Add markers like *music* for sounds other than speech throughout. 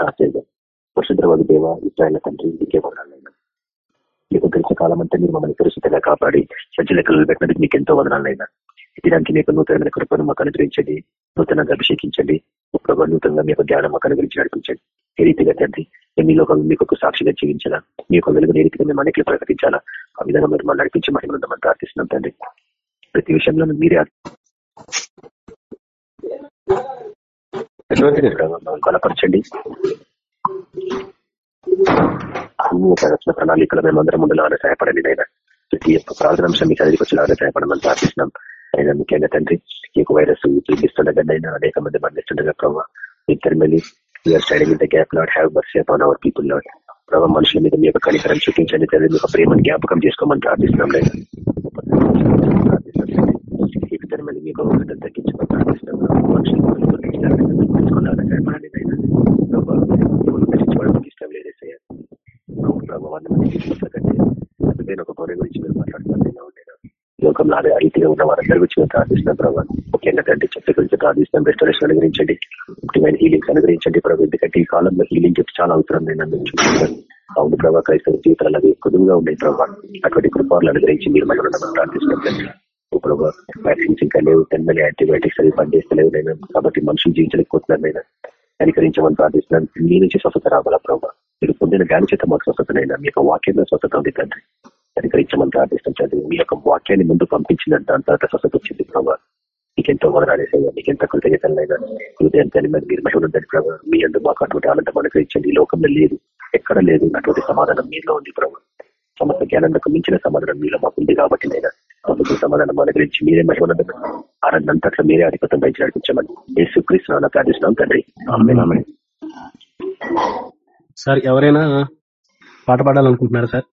ప్రార్థన పరిశుద్రవాది దేవ ఇస్రాయల తండ్రి ఇంకే వదనాలైనా మీకు తెలిసిన కాలం అంతా మీరు మమ్మల్ని సురక్షితంగా కాపాడి సజ్జ లెక్కలు పెట్టినందుకు మీకు ఎంతో వదనాలైనా దినానికి మీకు నూతనమైన కృపను మాకు అనుగ్రహించండి నూతనంగా అభిషేకించండి. ప్రభావ నూతనంగా మీకు ధ్యానం మాకు అనుగ్రహించి నడిపించండి. ఏ రీతిగా తండ్రి మీ లోకం మీకు ఒక సాక్షిగా జీవించాలా? మీ యొక్క వెలుగు ఏ రీతిగా మేము అనేకలు ప్రకటించాలా? ఆ విధంగా మీరు మనం నడిపించి మహిళ ఉందామని ప్రార్థిస్తున్నాం తండ్రి. ప్రతి విషయంలో మీరే కనపరచండి. అన్ని రచన ప్రణాళికలు మేము అందరం ఉండాలని సహాయపడండి అయినా ప్రతి ఒక్క ప్రార్థనాంశం మీ చదివికి వచ్చేలాగా సహాయపడమని ప్రార్థిస్తున్నాం. అయినా ముఖ్యంగా తండ్రి ఈ వైరస్ చూపిస్తుండగా అనేక మంది మరణిస్తుండగా ప్రభావ ఇద్దరు మళ్ళీ you are standing in the gap not have బర్స్ on our people lord ప్రభావ మనుషుల మీద మీ యొక్క కనికరం చూపించండి తండ్రి మీకు ప్రేమను జ్ఞాపకం చేసుకోమని ప్రార్థిస్తున్నాం లేదా ఇద్దరు మళ్ళీ మీకు తగ్గించమని ప్రార్థిస్తున్నాం మనుషులు సహాయపడండి అయినా ఇష్టం లేదు నేను ఒక గొర్రె గురించి మీరు మాట్లాడుతున్నాను లోకంలో అదే రీతిగా ఉన్న వారందరి గురించి మేము ప్రార్థిస్తున్నాం ప్రభావ ముఖ్యంగా తండ్రి చెట్ల గురించి ప్రార్థిస్తాం రెస్టారేషన్ అనుగ్రహించండి ముఖ్యమైన హీలింగ్స్ అనుగ్రహించండి ప్రభావ ఎందుకంటే ఈ కాలంలో హీలింగ్ చెప్పి చాలా అవసరం నేను చూస్తున్నాను అవును ప్రభా క్రైస్తవ జీవితాలు అవి కొద్దుగా ఉండే ప్రభావ అటువంటి కృపాలను అనుగ్రహించి మీరు మళ్ళీ ప్రార్థిస్తున్నాం ప్రభావ వ్యాక్సిన్స్ ఇంకా లేవు తెన్మలి యాంటీబయాటిక్స్ అవి పనిచేస్తలేవు నేను కాబట్టి మనుషులు జీవించలేకపోతున్నారు నేను. కనికరించమని ప్రార్థిస్తున్నాను. మీ నుంచి స్వస్థత రావాలా ప్రభావ మీరు పొందిన జ్ఞాన చేత మాకు స్వస్థతనైనా మీ యొక్క వాక్యంలో స్వస్థత ఉంది తండ్రి. కనికరించమని ప్రార్థిస్తాం మీ యొక్క వాక్యాన్ని ముందు పంపించిన దాని తర్వాత స్వస్థత వచ్చింది ప్రభావ నీకెంతో వదనాలేసయ్యా నీకెంత కృతజ్ఞతలైనా హృదయంతో మీరు మహిళందని ప్రభావ మీ అందు మాకు అటువంటి ఆనందం అనుగ్రహించండి. ఈ లోకంలో లేదు ఎక్కడ లేదు అటువంటి సమాధానం మీలో ఉంది ప్రభావ సమస్త జ్ఞానంకు మించిన సమాధానం మీలో మాకు ఉంది కాబట్టి నేను. సమస్త సమాధానం అనుగ్రహించి మీరే మహిమనందన ఆనందంతట్లో మీరే అధిపతం పెంచి నడిపించమని యేసు కృష్ణ ప్రార్థిస్తున్నాం తండ్రి. సార్ ఎవరైనా పాట పాడాలనుకుంటున్నారా సార్?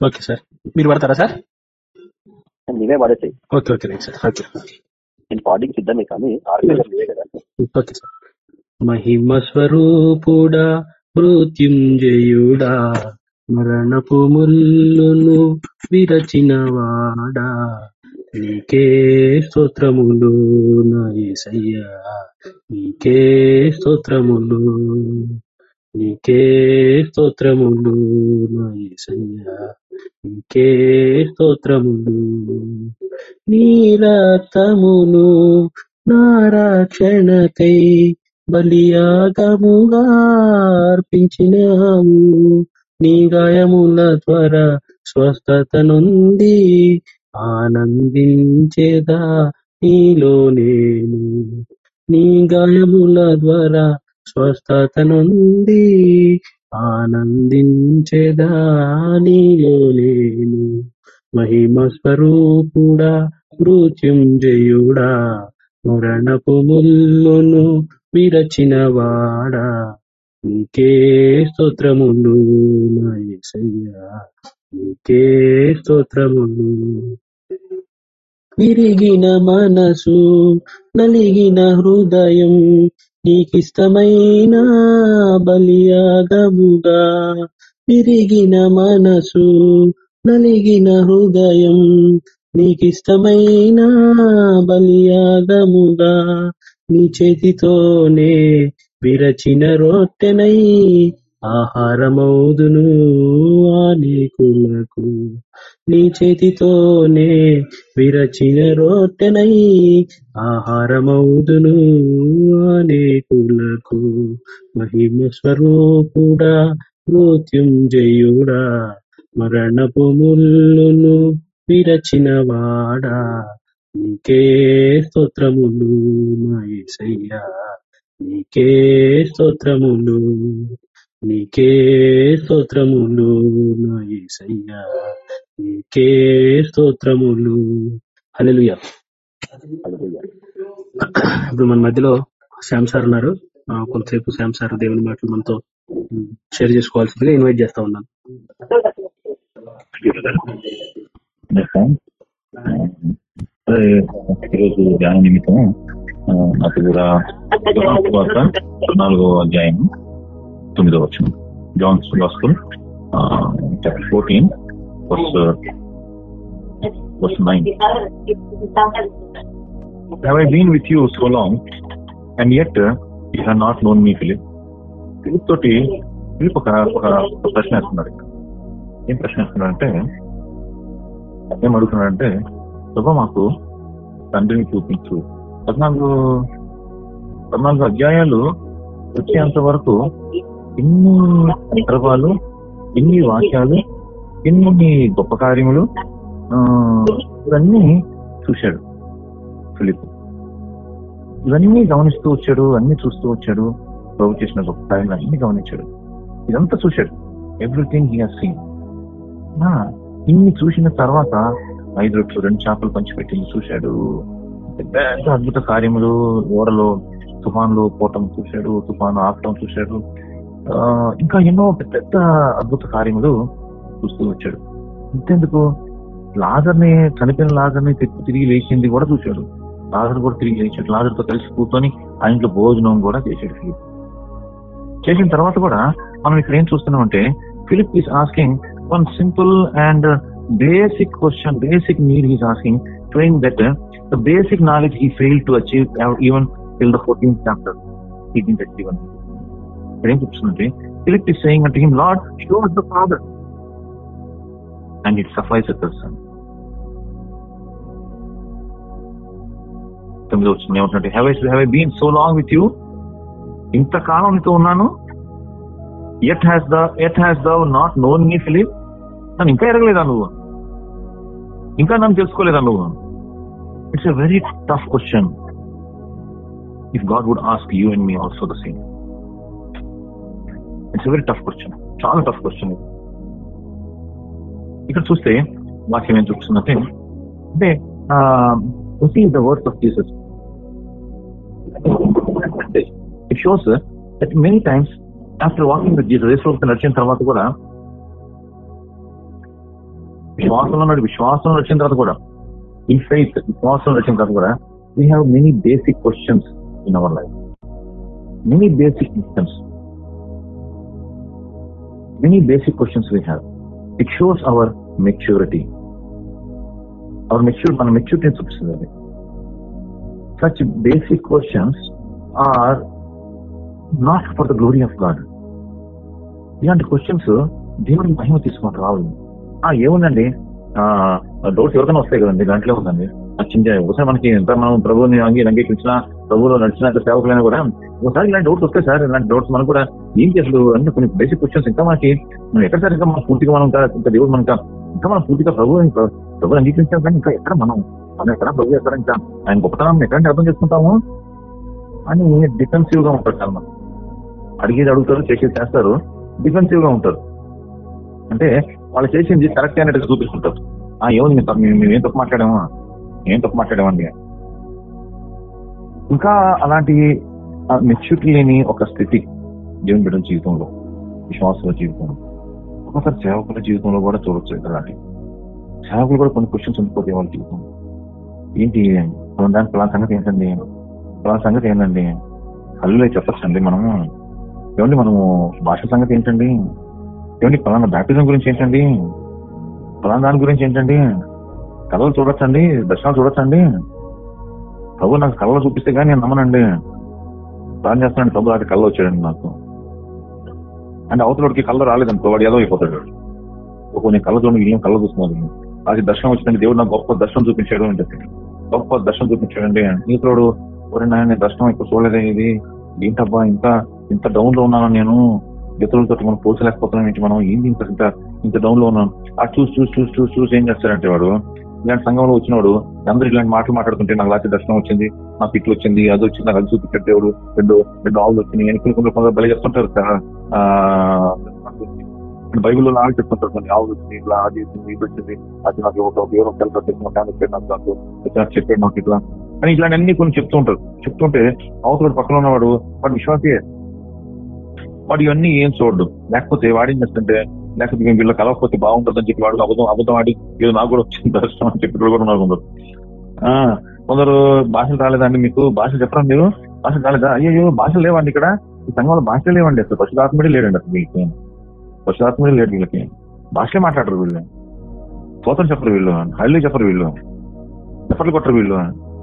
Okay sir. మీరు పడతారా సార్? నీవే పడేసాయి. Okay okay sir. ఓకే. నేను పాడింగ్ సిద్ధమే కానీ కదా. Okay sir. మహిమ స్వరూపుడా మృత్యుంజయుడా మరణపు ముల్లును విరచిన వాడా నీకే స్తోత్రములు నయ్యా నీకే స్తోత్రములు నీకే స్తోత్రములు నయ్యా నీకే స్తోత్రములు. నీ రక్తమును నారాక్షణకై బలియాగముగా అర్పించినాము నీ గాయముల త్వర స్వస్థత నుండి ఆనందించేదా నీలో నేను. నీ గాయముల ద్వారా స్వస్థత నుండి ఆనందించేదా నీలో నేను. మహిమ స్వరూపుడా మృత్యుంజయుడా. మరణపు ముల్లును విరచిన వాడా నీకే స్తోత్రములు నాయసయ్యా నీకే స్తోత్రములు విరిగిన మనసు నలిగిన హృదయం నీకిష్టమైన బలియాగముగా విరిగిన మనసు నలిగిన హృదయం నీకిష్టమైన బలియాగముగా నీ చేతితోనే విరచిన రొట్టెనై ఆహారమౌదును అనేకులకు నీ చేతితోనే విరచిన రొట్టెనై ఆహారమౌదును అనేకులకు మహిమ స్వరూపుడా మృత్యుంజయుడా మరణపు ముళ్ళును విరచిన వాడా నీకే స్తోత్రములు మహేశయ్యా. నీకే స్తోత్రములు నీకే స్తోత్రములు మహేశయ్యా. నీకే స్తోత్రములు. హలెలుయ ఇప్పుడు మన మధ్యలో శ్యామ్ సార్ ఉన్నారు. కొంతసేపు శ్యామ్ సార్ దేవుని మాటలు మనతో షేర్ చేసుకోవాల్సిందిగా ఇన్వైట్ చేస్తా ఉన్నాను. ఈరోజు ధ్యాన నిమిత్తం అది కూడా వార్త నాలుగో అధ్యాయం తొమ్మిదో వచ్చిన John's gospel chapter fourteen verse verse 9. Have I been with you so long, and yet uh, you have not known me, Philip? Philip తోటి ఫిలిప్ ఒక ఒక ఒక ప్రశ్న వేస్తున్నాడు ఇక్కడ. ఏం ప్రశ్న వేస్తున్నాడంటే ఏం అడుగుతున్నాడంటే ప్రభా మాకు తండ్రిని చూపించు. పద్నాలుగు పద్నాలుగు అధ్యాయాలు వచ్చేంత వరకు ఎన్ని సందర్భాలు ఎన్ని వాక్యాలు ఎన్ని గొప్ప కార్యములు ఆ, ఇవన్నీ చూశాడు ఫిలిప్. ఇవన్నీ గమనిస్తూ వచ్చాడు అన్ని చూస్తూ వచ్చాడు ప్రభు చేసిన గొప్ప కార్యాలు అన్ని గమనించాడు. ఇదంతా చూశాడు. ఎవ్రీథింగ్ హీ హాస్ సీన్ ఇన్ని చూసిన తర్వాత ఐదు రొట్లు రెండు చేపలు పంచిపెట్టింది చూశాడు. పెద్ద అద్భుత కార్యములు ఓడలో తుఫాన్లు పోవటం చూశాడు తుఫాను ఆపటం చూశాడు. ఇంకా ఎన్నో పెద్ద అద్భుత కార్యములు చూస్తూ వచ్చాడు. ఇంతెందుకు? లాజర్ని చనిపోయిన లాజర్ని తిరిగి తిరిగి లేచింది కూడా చూశాడు. లాజర్ కూడా తిరిగి లేచాడు. లాజర్తో కలిసి కూర్చొని ఆ ఇంట్లో భోజనం కూడా చేశాడు ఫిలిప్. చేసిన తర్వాత కూడా మనం ఇక్కడ ఏం చూస్తున్నాం అంటే Philip is asking One simple and basic question basic need is asking showing that uh, the basic knowledge he failed to achieve uh, even till the 14th chapter. He didn't achieve it. ఇక్కడ ఏం చెప్తుందంటే Philip is saying అంటే him lord show the father and it suffice a son తొమ్మిది వచ్చింది ఏమంటుంటే have I have I been so long with you ఇంతకాలం నీతో ఉన్నాను yet hast the yet hast thou not known me Philip నన్ను ఇంకా ఎరగలేదా నువ్వు? ఇంకా నన్ను తెలుసుకోలేదా నువ్వు? It's a very tough question if God would ask you and me also the same it's a very tough question చాలా టఫ్ క్వశ్చన్ ఇక్కడ చూస్తే వాక్యం ఏం చూపిస్తుందంటే అంటే see the words of Jesus it shows that many times after walking with Jesus నడిచిన తర్వాత కూడా విశ్వాసంలో నడి విశ్వాసంలో వచ్చిన తర్వాత కూడా ఈ ఫెయిత్ విశ్వాసంలో వచ్చిన తర్వాత కూడా we have many basic questions in our life many basic questions many basic questions we have it shows our maturity our mature మన మెచ్యూరిటీని చూపిస్తుంది. అది such basic questions are not for the glory of God ఇలాంటి questions దేవుడికి మహిమ తీసుకొని రావాలి. ఏముందండి? డౌట్స్ ఎవరికైనా వస్తాయి కదండి దాంట్లో ఉందండి నచ్చింది ఒకసారి మనకి ఎంత మనం ప్రభుని అంగీ అంగీకరించిన ప్రభువులో నడిచిన సేవకులైనా కూడా ఒకసారి ఇలాంటి డౌట్స్ వస్తాయి సార్ ఇలాంటి డౌట్స్ మనం కూడా ఏం అసలు అంటే కొన్ని బేసిక్ క్వశ్చన్స్ ఇంకా మనకి మనం ఎక్కడ సార్ ఇంకా మనం పూర్తిగా మనం ఇంకా దేవుడు మనక ఇంకా మనం పూర్తిగా ప్రభు ప్రభు అంగీకరించాం కానీ ఇంకా ఎక్కడ మనం? మనం ఎక్కడ ప్రభు ఎక్కడ ఇంకా? ఆయన గొప్పతనం ఎక్కడంటే అర్థం చేసుకుంటాము? అని డిఫెన్సివ్గా ఉంటారు సార్ మనం అడిగేది అడుగుతారు చేసేది చేస్తారు డిఫెన్సివ్గా ఉంటారు. అంటే వాళ్ళు చేసింది కరెక్ట్ అయినట్టు చూపిస్తుంటారు. ఆ ఏముంది మేము మేము ఏం తప్పు మాట్లాడామా? ఏం తప్పు మాట్లాడామండి? ఇంకా అలాంటి మెచ్యూరిటీ లేని ఒక స్థితి దేవుని బిడ్డల జీవితంలో విశ్వాసుల జీవితంలో. ఒకసారి సేవకుల జీవితంలో కూడా చూడొచ్చు అలాంటి. సేవకులు కూడా కొన్ని క్వశ్చన్స్ ఉండిపోతాయి వాళ్ళ జీవితంలో. ఏంటి మనం దాని ప్లాన్ సంగతి ఏంటండి? ప్లాన్ సంగతి ఏంటండి? కళ్ళు చెప్పచ్చండి మనము. ఏమండి మనము భాష సంగతి ఏంటండి? ఏమండి పలానా బ్యాప్టిజం గురించి ఏంటండి? పలానా దాని గురించి ఏంటండి? కళలు చూడొచ్చండి దర్శనాలు చూడొచ్చండి. ప్రభు నాకు కళలు చూపిస్తే కానీ నేను నమ్మనండి. ప్లాన్ చేస్తానండి ప్రభు అటు కళ్ళు వచ్చాడండి నాకు. అంటే అవతలకి కళ్ళు రాలేదండి వాడు ఏదో అయిపోతాడు. ఒక నేను కళ్ళ చూడండి ఏం కళ్ళు చూస్తున్నాను. అది దర్శనం వచ్చిందండి దేవుడు నాకు గొప్ప దర్శనం చూపించాడు అని చెప్పి. గొప్ప దర్శనం చూపించాడండి. నీతోడు ఎవరైనా నాయన దర్శనం ఎక్కువ చూడలేదే ఇది? ఏంటబ్బా ఇంకా ఇంత డౌన్లో ఉన్నాను నేను? ఇతరులతో మనం పోసలేకపోతున్నాం ఏంటి మనం? ఏంది ఇంత ఇంత ఇంత డౌన్లో ఉన్నాం? ఆ చూసి చూసి చూసి చూసి చూసి ఏం చేస్తారంటే వాడు ఇలాంటి సంఘంలో వచ్చినవాడు అందరూ ఇలాంటి మాటలు మాట్లాడుతుంటే నాకు లాంటి దర్శనం వచ్చింది నాకు పిట్లు వచ్చింది అది వచ్చింది నాకు అది చూపించాడు దేవుడు రెండు రెండు ఆవులు వచ్చినాయి అని కొన్ని కొందరు బలి చేస్తుంటారు బైబిల్లో లాగా చెప్తుంటారు కొన్ని ఆవులు వచ్చింది ఇట్లా అది వచ్చింది ఇది వచ్చింది అది నాకు ఒక దేవుడు తెలుసు నాకు నాకు చెప్పాడు నాకు ఇట్లా. అని ఇట్లాంటి కొన్ని చెప్తుంటారు చెప్తుంటే అవతల పక్కన ఉన్నవాడు వాడు విశ్వాసే వాడు ఇవన్నీ ఏం చూడడు. లేకపోతే వాడు ఏం చేస్తుంటే లేకపోతే మేము వీళ్ళు కలవకపోతే బాగుంటుందని చెప్పి వాడు అబద్ధం అబద్ధం ఆడి ఏదో నాకు కూడా వచ్చింది దర్శనం అని చెప్పి కూడా ఉన్నారు కొందరు ఆ, కొందరు భాషలు రాలేదండి మీకు? భాషలు చెప్పరా మీరు? భాషలు రాలేదా? అయ్యో భాషలు లేవండి ఇక్కడ. ఈ సంఘంలో భాషలు లేవండి అసలు. పశురాత్మడే లేడండి అసలు వీళ్ళకి. పశురాత్మడే లేడు వీళ్ళకి. భాషలే మాట్లాడరు వీళ్ళు. స్తోత్రం చెప్పరు వీళ్ళు. హళ్ళీ చెప్పరు వీళ్ళు. చెప్పట్లు కొట్టరు వీళ్ళు.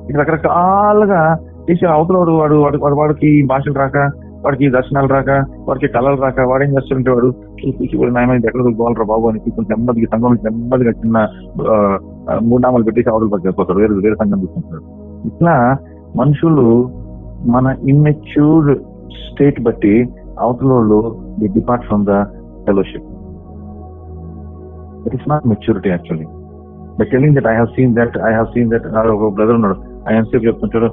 ఇక రకరకాలుగా చేసి అవతల వాడు వాడు వాడు వాడు- వాడికి భాషలు రాక వాడికి దర్శనాలు రాక వాడికి కళలు రాక వాడు ఏం చేస్తుంటే వాడు ఇప్పుడు నాయన ఎక్కడ గోలరా బాబు అని కొంచెం నెమ్మదికి సంఘం నెమ్మదిగా చిన్న మూడామలు మూడు పెట్టేసి అవతల పక్కకి వేరే వేరే సంఘం చూసుకుంటాడు ఇట్లా మనుషులు మన ఇమ్మెచ్యూర్ స్టేట్ బట్టి అవతల వాళ్ళు the depart from the fellowship that is not maturity actually but telling that I have seen that I have seen that ఒక బ్రదర్ ఉన్నాడు. ఆయన సేపు చెప్తుంటాడు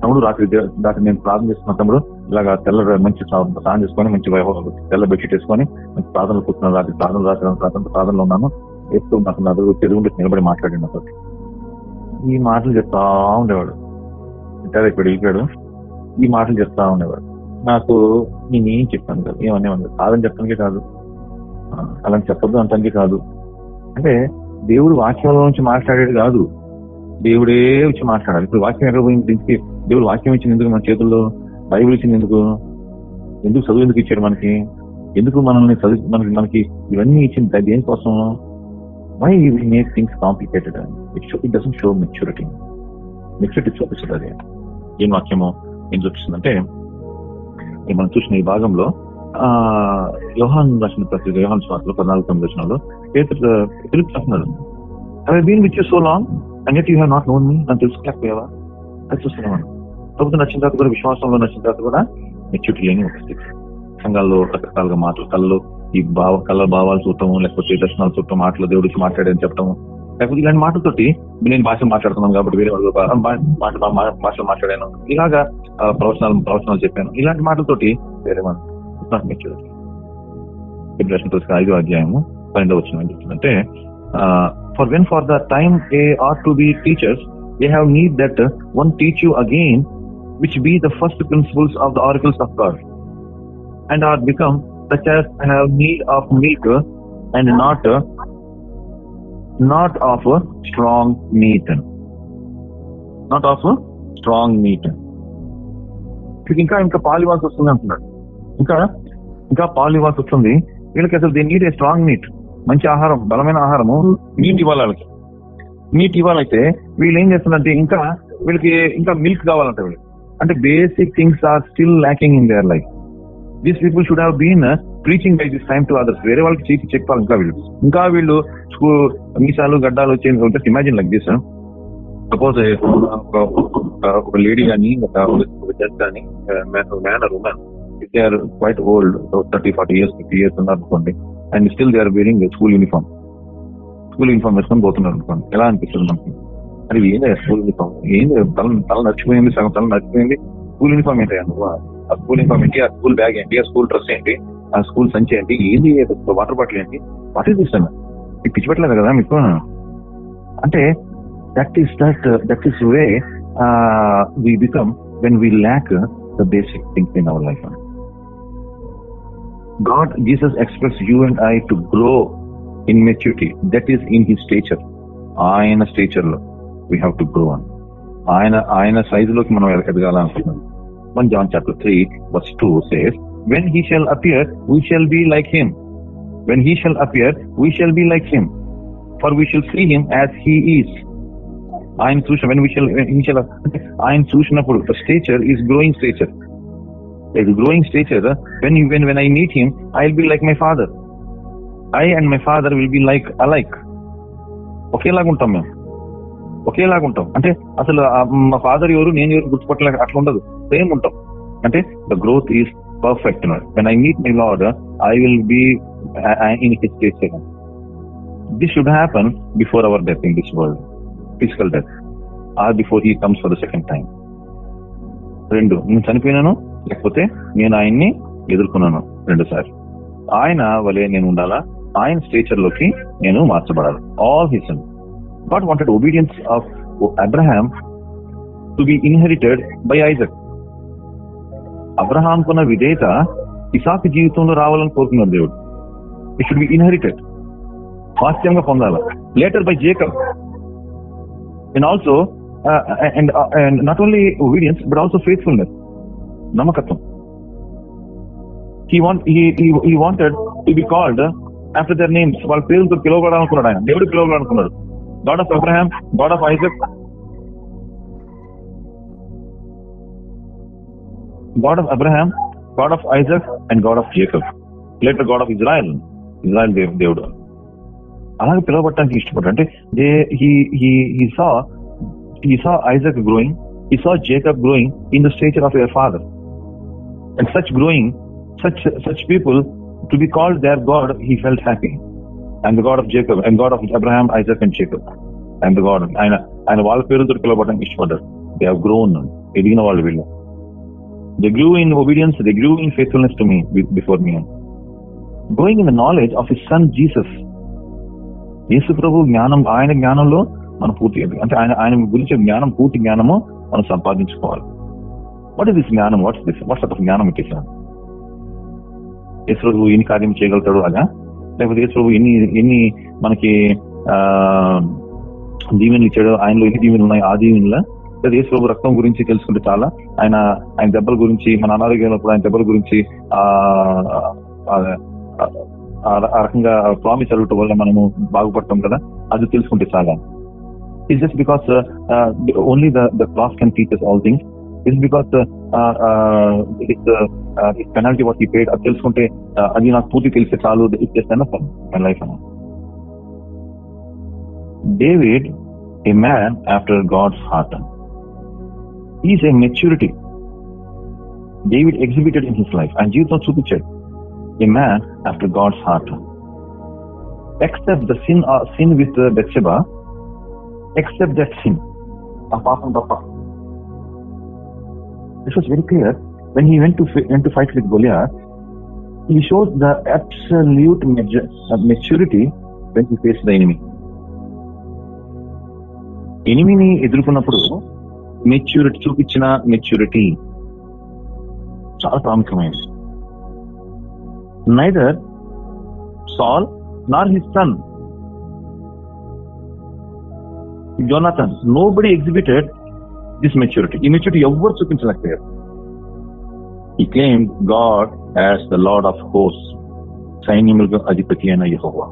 తమ్ముడు రాత్రి రాత్రి నేను ప్రార్థన చేస్తున్నా తమ్ముడు ఇలాగా తెల్ల మంచి స్నానం చేసుకొని మంచి తెల్ల బెడ్షీట్ వేసుకొని మంచి ప్రార్థనలు కూర్చున్నాను రాత్రి ప్రార్థన రాసిన ప్రార్థన ప్రార్థనలో ఉన్నాను. ఎప్పుడు నాకు నదులు తెలుగులో నిలబడి మాట్లాడిన నాతో. ఈ మాటలు చెప్తా ఉండేవాడు. ఇంకా ఇక్కడ వెళ్ళిపోయాడు. ఈ మాటలు చెప్తా ఉండేవాడు. నాకు నేను ఏం చెప్పాను కదా? ఏమనేవాడు కాదని చెప్పడానికి కాదు. ఆ, అలా చెప్పొద్దు అంటానికి కాదు. అంటే దేవుడు వాక్యంలో నుంచి మాట్లాడేది కాదు. దేవుడే వచ్చి మాట్లాడాలి. ఇప్పుడు వాక్యం ఎక్కడ పోయింది? దేవుడు వాక్యం ఇచ్చింది ఎందుకు మన చేతుల్లో? బైబిల్ ఇచ్చింది ఎందుకు ఎందుకు చదువు ఎందుకు ఇచ్చాడు మనకి? ఎందుకు మనల్ని చదువు మనకి మనకి ఇవన్నీ ఇచ్చింది దేనికోసం? Why we make things complicated it it doesn't show maturity maturity చూపిస్తుంది అది. ఏం వాక్యమో? ఏం చూపిస్తుందంటే మనం చూసిన ఈ భాగంలో ఆ యోహాన్ రాసిన ప్రతి యోహాన్ స్వార్థలో పద్నాలుగు తొమ్మిది వచ్చినాలో పిలుపు I been with you so long and yet you have not known me నన్ను తెలుసుకోలేకపోయావా అది చూస్తున్నాం ప్రభుత్వం నచ్చిన తర్వాత కూడా విశ్వాసంలో నచ్చిన తర్వాత కూడా మెచ్యూరిటీ లేని ఒక స్థితి. సంఘాల్లో రకరకాలుగా మాటలు కళ్ళు ఈ భావ కళ్ళ భావాలు చూడటం లేకపోతే దర్శనాలు చూడటం మాటలు దేవుడికి మాట్లాడని చెప్పడం లేకపోతే ఇలాంటి మాటలతోటి నేను భాష మాట్లాడుతున్నాను కాబట్టి వేరే వాళ్ళు భాష మాట్లాడాను. ఇలాగా ప్రవచనాలు ప్రవచనాలు చెప్పాను. ఇలాంటి మాటలతోటి వేరే మనం మెచ్యూరిటీ ఫిబ్రవరి ఐదో అధ్యాయము పన్నెండవ వచ్చిన ఏం చెప్తుందంటే for when for the time ye are to be teachers they have need that one teach you again which be the first principles of the oracles of God, and are become such as have need of milk and not not of strong meat not of strong meat ఇంకా ఇంకా పాలు ఇవ్వాల్సి వస్తుంది అంటున్నాడు. ఇంకా ఇంకా పాలు ఇవ్వాల్సి వస్తుంది. వీళ్ళకి అసలు దీని నీట్ ఏ స్ట్రాంగ్ మీట్ మంచి ఆహారం బలమైన ఆహారము మీట్ ఇవ్వాలి వాళ్ళకి మీట్ ఇవ్వాలైతే వీళ్ళు ఏం చేస్తున్నారంటే ఇంకా వీళ్ళకి ఇంకా మిల్క్ కావాలంట వీళ్ళు. అంటే basic things are still lacking in their life these people should have been preaching by this time to others వేరే వాళ్ళకి చేసి చెప్పాలి ఇంకా వీళ్ళు. ఇంకా వీళ్ళు స్కూల్ మీసాలు గడ్డాలు వచ్చేసి just imagine like this suppose ఒక లేడీ కానీ ఒక జస్ట్ కానీ man or women if they are quite old thirty forty years fifty years ఉన్నారు అనుకోండి and still they are wearing school uniform school uniform వేసుకొని పోతున్నారు అనుకోండి. ఎలా అనిపిస్తుంది మనకి? అది ఏంది స్కూల్ యూనిఫామ్. ఏంది తల తల నచ్చిపోయింది సగం తల నచ్చిపోయింది స్కూల్ యూనిఫామ్ ఏంటి నువ్వు? ఆ స్కూల్ యూనిఫామ్ ఏంటి? ఆ స్కూల్ బ్యాగ్ ఏంటి? ఆ స్కూల్ డ్రెస్ ఏంటి? ఆ స్కూల్ సంచి ఏంటి? ఏంది వాటర్ బాటిల్ ఏంటి? వాట్ ఈస్ దిస్ మీకు పిచ్చి పెట్టలేదు కదా మీకు? అంటే that is that that is way we become when we lack the basic things in our life God, Jesus expects you and I to grow in maturity. That is in his stature. ఆయన స్టేచర్లో. We have to grow on ఆయన ఆయన size లోకి మనం ఎదగాలనుకుంటున్నాం one John chapter three verse two says when he shall appear we shall be like him when he shall appear we shall be like him for we shall see him as he is ఆయన చూసిన when we shall ఆయన చూసినప్పుడు the stature is growing stature like growing stature, when you, when when I meet him, I'll be like my father. I and my father will be like alike. ఒకేలాగా ఉంటాం మేము ఒకేలాగా ఉంటాం. అంటే అసలు మా ఫాదర్ ఎవరు నేను ఎవరు గుర్తుపట్టలేక అట్లా ఉండదు. సేమ్ ఉంటాం. అంటే the growth is perfect when I meet my lord I will be in his this should happen before our death in this world physical death or before he comes for the second time రెండు నేను చనిపోయినాను లేకపోతే నేను ఆయన్ని ఎదుర్కొన్నాను రెండు సార్లు ఆయన వలె నేను ఉండాలా? ఆయన స్టేచర్లోకి నేను మార్చబడాలి? All his God wanted obedience of Abraham to be inherited by Isaac Abraham కున్న విధేయత ఇసాక్ జీవితంలో రావాలని కోరుకున్నాడు దేవుడు. ఇట్ షుడ్ బి ఇన్హెరిటెడ్ స్వాస్థ్యంగా పొందాల. Later by Jacob and also and and not only obedience but also faithfulness నమ్మకత్వం he want he, he, he wanted to after their names వాళ్ళ పేరుతో పిలవబడాలనుకున్నాడు ఆయన. దేవుడు పిలవబడాలనుకున్నాడు. God of Abraham God of Isaac God of Abraham God of Isaac and God of Jacob later God of Israel Israel దేవుడు అలాగే పిలవబట్టడానికి ఇష్టపడ్డాడు అంటే they he saw he saw Isaac growing, he saw Jacob growing in the stature of their father. And such growing, such such people, to be called their God, he felt happy. And the God God of Jacob and God of Abraham Isaac and Jacob and God ఆయన ఆయన వాళ్ళ పేరుతో పిలవడానికి ఇష్టపడ్డారు. They have grown ఎదిగిన వాళ్ళు వీళ్ళు. They grew in obedience they grew in faithfulness to me before me growing in the knowledge of his son Jesus యేసు ప్రభు జ్ఞానం ఆయన జ్ఞానంలో మనం పూర్తి అంటే ఆయన ఆయన గురించి జ్ఞానం పూర్తి జ్ఞానము మనం సంపాదించుకోవాలి. వాట్ ఇస్ దిస్ జ్ఞానం? వాట్స్ దిస్ వాట్స్ ఆఫ్ జ్ఞానం ఇట్ ఇస్ యేసు ఎన్ని కార్యం చేయగలుగుతాడు అలా లేకపోతే యేసు ఎన్ని ఎన్ని మనకి ఆ దీవెనలు ఇచ్చాడు ఆయనలో ఎన్ని దీవెనలు ఉన్నాయి ఆ దీవెనలో లేదా యేసు ప్రభు రక్తం గురించి తెలుసుకుంటే చాలా ఆయన ఆయన దెబ్బల గురించి మన అనారోగ్యంలో ఆయన దెబ్బల గురించి ఆ ఆ రకంగా ప్రామిస్ అడగటం వల్ల మనము బాగుపడతాం కదా అది తెలుసుకుంటే చాలా. It's just because only the only the, the cross can teach us it It's because uh, it's, it's అది తెలుసుకుంటే అది నాకు పూర్తి తెలిస్తే చాలు ఇట్ జస్ట్ మై లైఫ్ అన్న. David a man after God's heart is a maturity David exhibited in his life ఆయన జీవితం చూపించాడు. A man after God's heart except the sin sin with Bathsheba except that sin ఆ పాపం తప్ప. This was very clear. When he went to went to fight with Goliath, he showed the absolute maturity when he faced the enemy. ఎనిమిని ఎదుర్కొన్నప్పుడు maturity చూపించిన maturity చాలా ప్రాముఖ్యమైనది neither Saul nor his son Jonathan nobody exhibited this maturity ఈ maturity ఎవరు చూపించలేకపోయారు ఈ claim god as the lord of hose సైన్యములకు అధిపతి అయిన యహోవా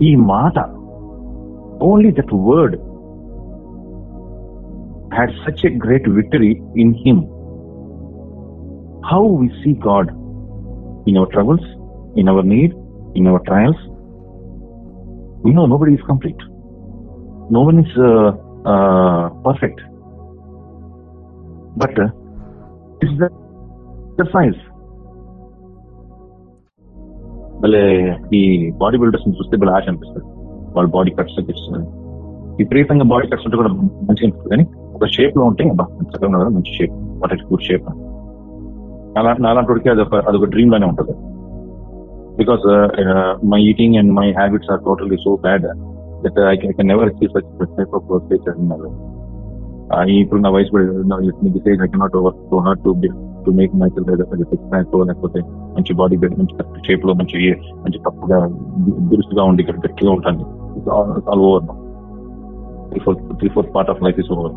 ఈ మాట only that word had such a great victory in him how we see god in our troubles in our need in our trials we know nobody is complete no one is uh, uh, perfect. But it's it's the భలే ఈ body builders చూస్తే భలే ఆశ అనిపిస్తుంది. వాళ్ళ body cuts అనిపిస్తుంది విపరీతంగా body cuts ఉంటే కూడా మంచిగా అనిపిస్తుంది. కానీ ఒక షేప్లో ఉంటే చక్కగా మంచి shape. What it good shape నాలాంటి అది ఒక అదొక డ్రీమ్ లానే ఉంటుంది. Because my eating and my habits are totally so bad that I can never achieve such type of stature in my ఇప్పుడు నా వయసు decide I cannot work so hard to to make myself six pack లేకపోతే మంచి body build మంచి షేప్లో మంచి మంచి తప్పుగా దురుస్తుగా ఉండి ఇక్కడ గట్టిగా ఉంటాను all over three fourth three fourth part of life is over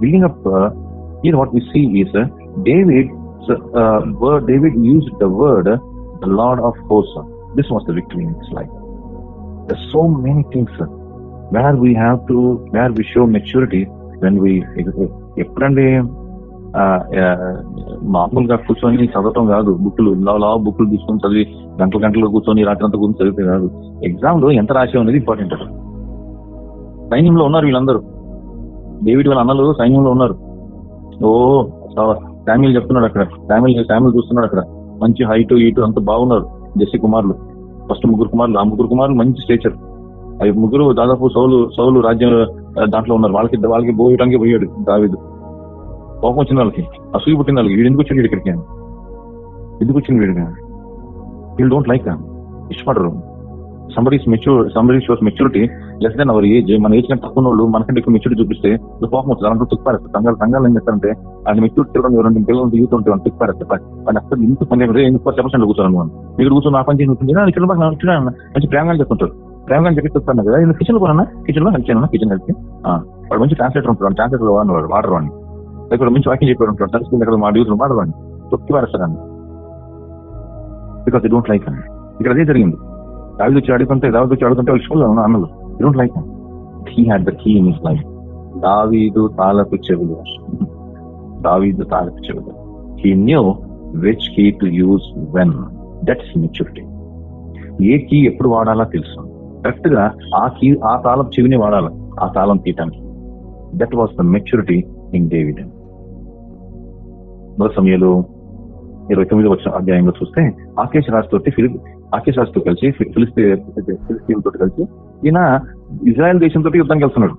building up here what we see is uh, David, uh, word, David used the word the Lord of hosts. This was the victory in his life. There's where we have to where we show maturity when we ఎప్పుడండి మామూలుగా కూర్చొని చదవటం కాదు. బుక్లు లావు బుక్లు తీసుకొని చదివి గంటల గంటలు కూర్చొని రాత్రి అంతా కూర్చొని చదివితే కాదు. ఎగ్జామ్లో ఎంత రాసే అనేది ఇంపార్టెంట్ సైన్యంలో ఉన్నారు వీళ్ళందరూ. డేవిడ్ వాళ్ళ అన్నలు సైన్యంలో ఉన్నారు. ఓ శామ్యుల్ చెప్తున్నాడు అక్కడ. శామ్యుల్ శామ్యుల్ చూస్తున్నాడు అక్కడ. మంచి హైట్ ఇటు అంత బాగున్నారు. జెస్సి కుమార్లు ఫస్ట్ ముగ్గురు కుమార్లు ఆ ముగ్గురు కుమార్లు మంచి స్టేచర్ అవి ముగ్గురు దాదాపు సౌలు సౌలు రాజ్యం దాంట్లో ఉన్నారు. వాళ్ళకి వాళ్ళకి పోయడానికి పోయాడు దావిదు. కోపం వచ్చిన వాళ్ళకి. అసూయి పుట్టిన వాళ్ళకి. వీడు ఎందుకు వచ్చింది వీడు ఇక్కడికి? ఎందుకు వచ్చింది వీడిగా వీళ్ళు డోంట్ లైక్ ఇష్టపడరు. Somebody mature somebody shows maturity less than our age మన ఏజ్ కంటే తక్కువ వాళ్ళు మనకంటే ఎక్కువ మెచ్యూరిటీ చూపిస్తే కోపం వస్తుంది. అలాంటి తుక్పారేస్తారు సంఘాలు సంఘాలు ఏం చేస్తారంటే ఆయన మెచ్యూరిటీ ఇవ్వడం ఎవరంటే పిల్లలు యూత్ ఉంటే వాళ్ళు తుక్పారేస్తారు వాళ్ళు అసలు ఇంత పని ఎందుకు చెప్పండి కూర్చోను మనం మీరు కూర్చొని నా పని చేసి ఇక్కడ మంచి ప్రేమగా చెప్తుంటారు. ప్రేమగా చెప్పి చెప్తాను కదా. నేను కిచెన్ కూడా కిచెన్లో? హెల్ప్ చేయను కిచెన్ హెల్ప్ వాడు మంచి ట్రాన్స్లేటర్ ఉంటాడు. ట్రాన్స్లేటర్ వాడు వాడరు వాడిని ఇక్కడ మంచి వాకింగ్ చెప్పారు ఉంటాడు. తెలుసుకుని దగ్గర మా డ్యూస్ వాడరు వాడిని. తొక్కి పారేస్తాడు బికాస్ డోంట్ లైక్ అని ఇక్కడ అదే జరిగింది. దావిది వచ్చి అడుగుతుంటే దావిది వచ్చి అడుగుతుంటే వాళ్ళు స్కూల్లో అన్నలు. Don't like he had the key in his life దావీదు తాలపు చెవులు. దావీదు తాలపు చెవులు. He knew which key to use when that's maturity a key ఎప్పుడు వాడాలా తెలుసు. కరెక్ట్గా ఆ కీ ఆ తాళం చెవిని వాడాలి. ఆ తాళం తీయటానికి. That was the maturity in David మొదటి సమయంలో ఇరవై తొమ్మిది వచ్చిన అధ్యాయంలో చూస్తే ఆకేష్ రాజ్ తోటి ఫిలిప్ ఆకేష్ రాజుతో కలిసి ఫిలిస్తీ ఫిలిస్తీన్ తోటి కలిసి ఈయన ఇజ్రాయెల్ దేశంతో యుద్ధానికి వెళ్తున్నాడు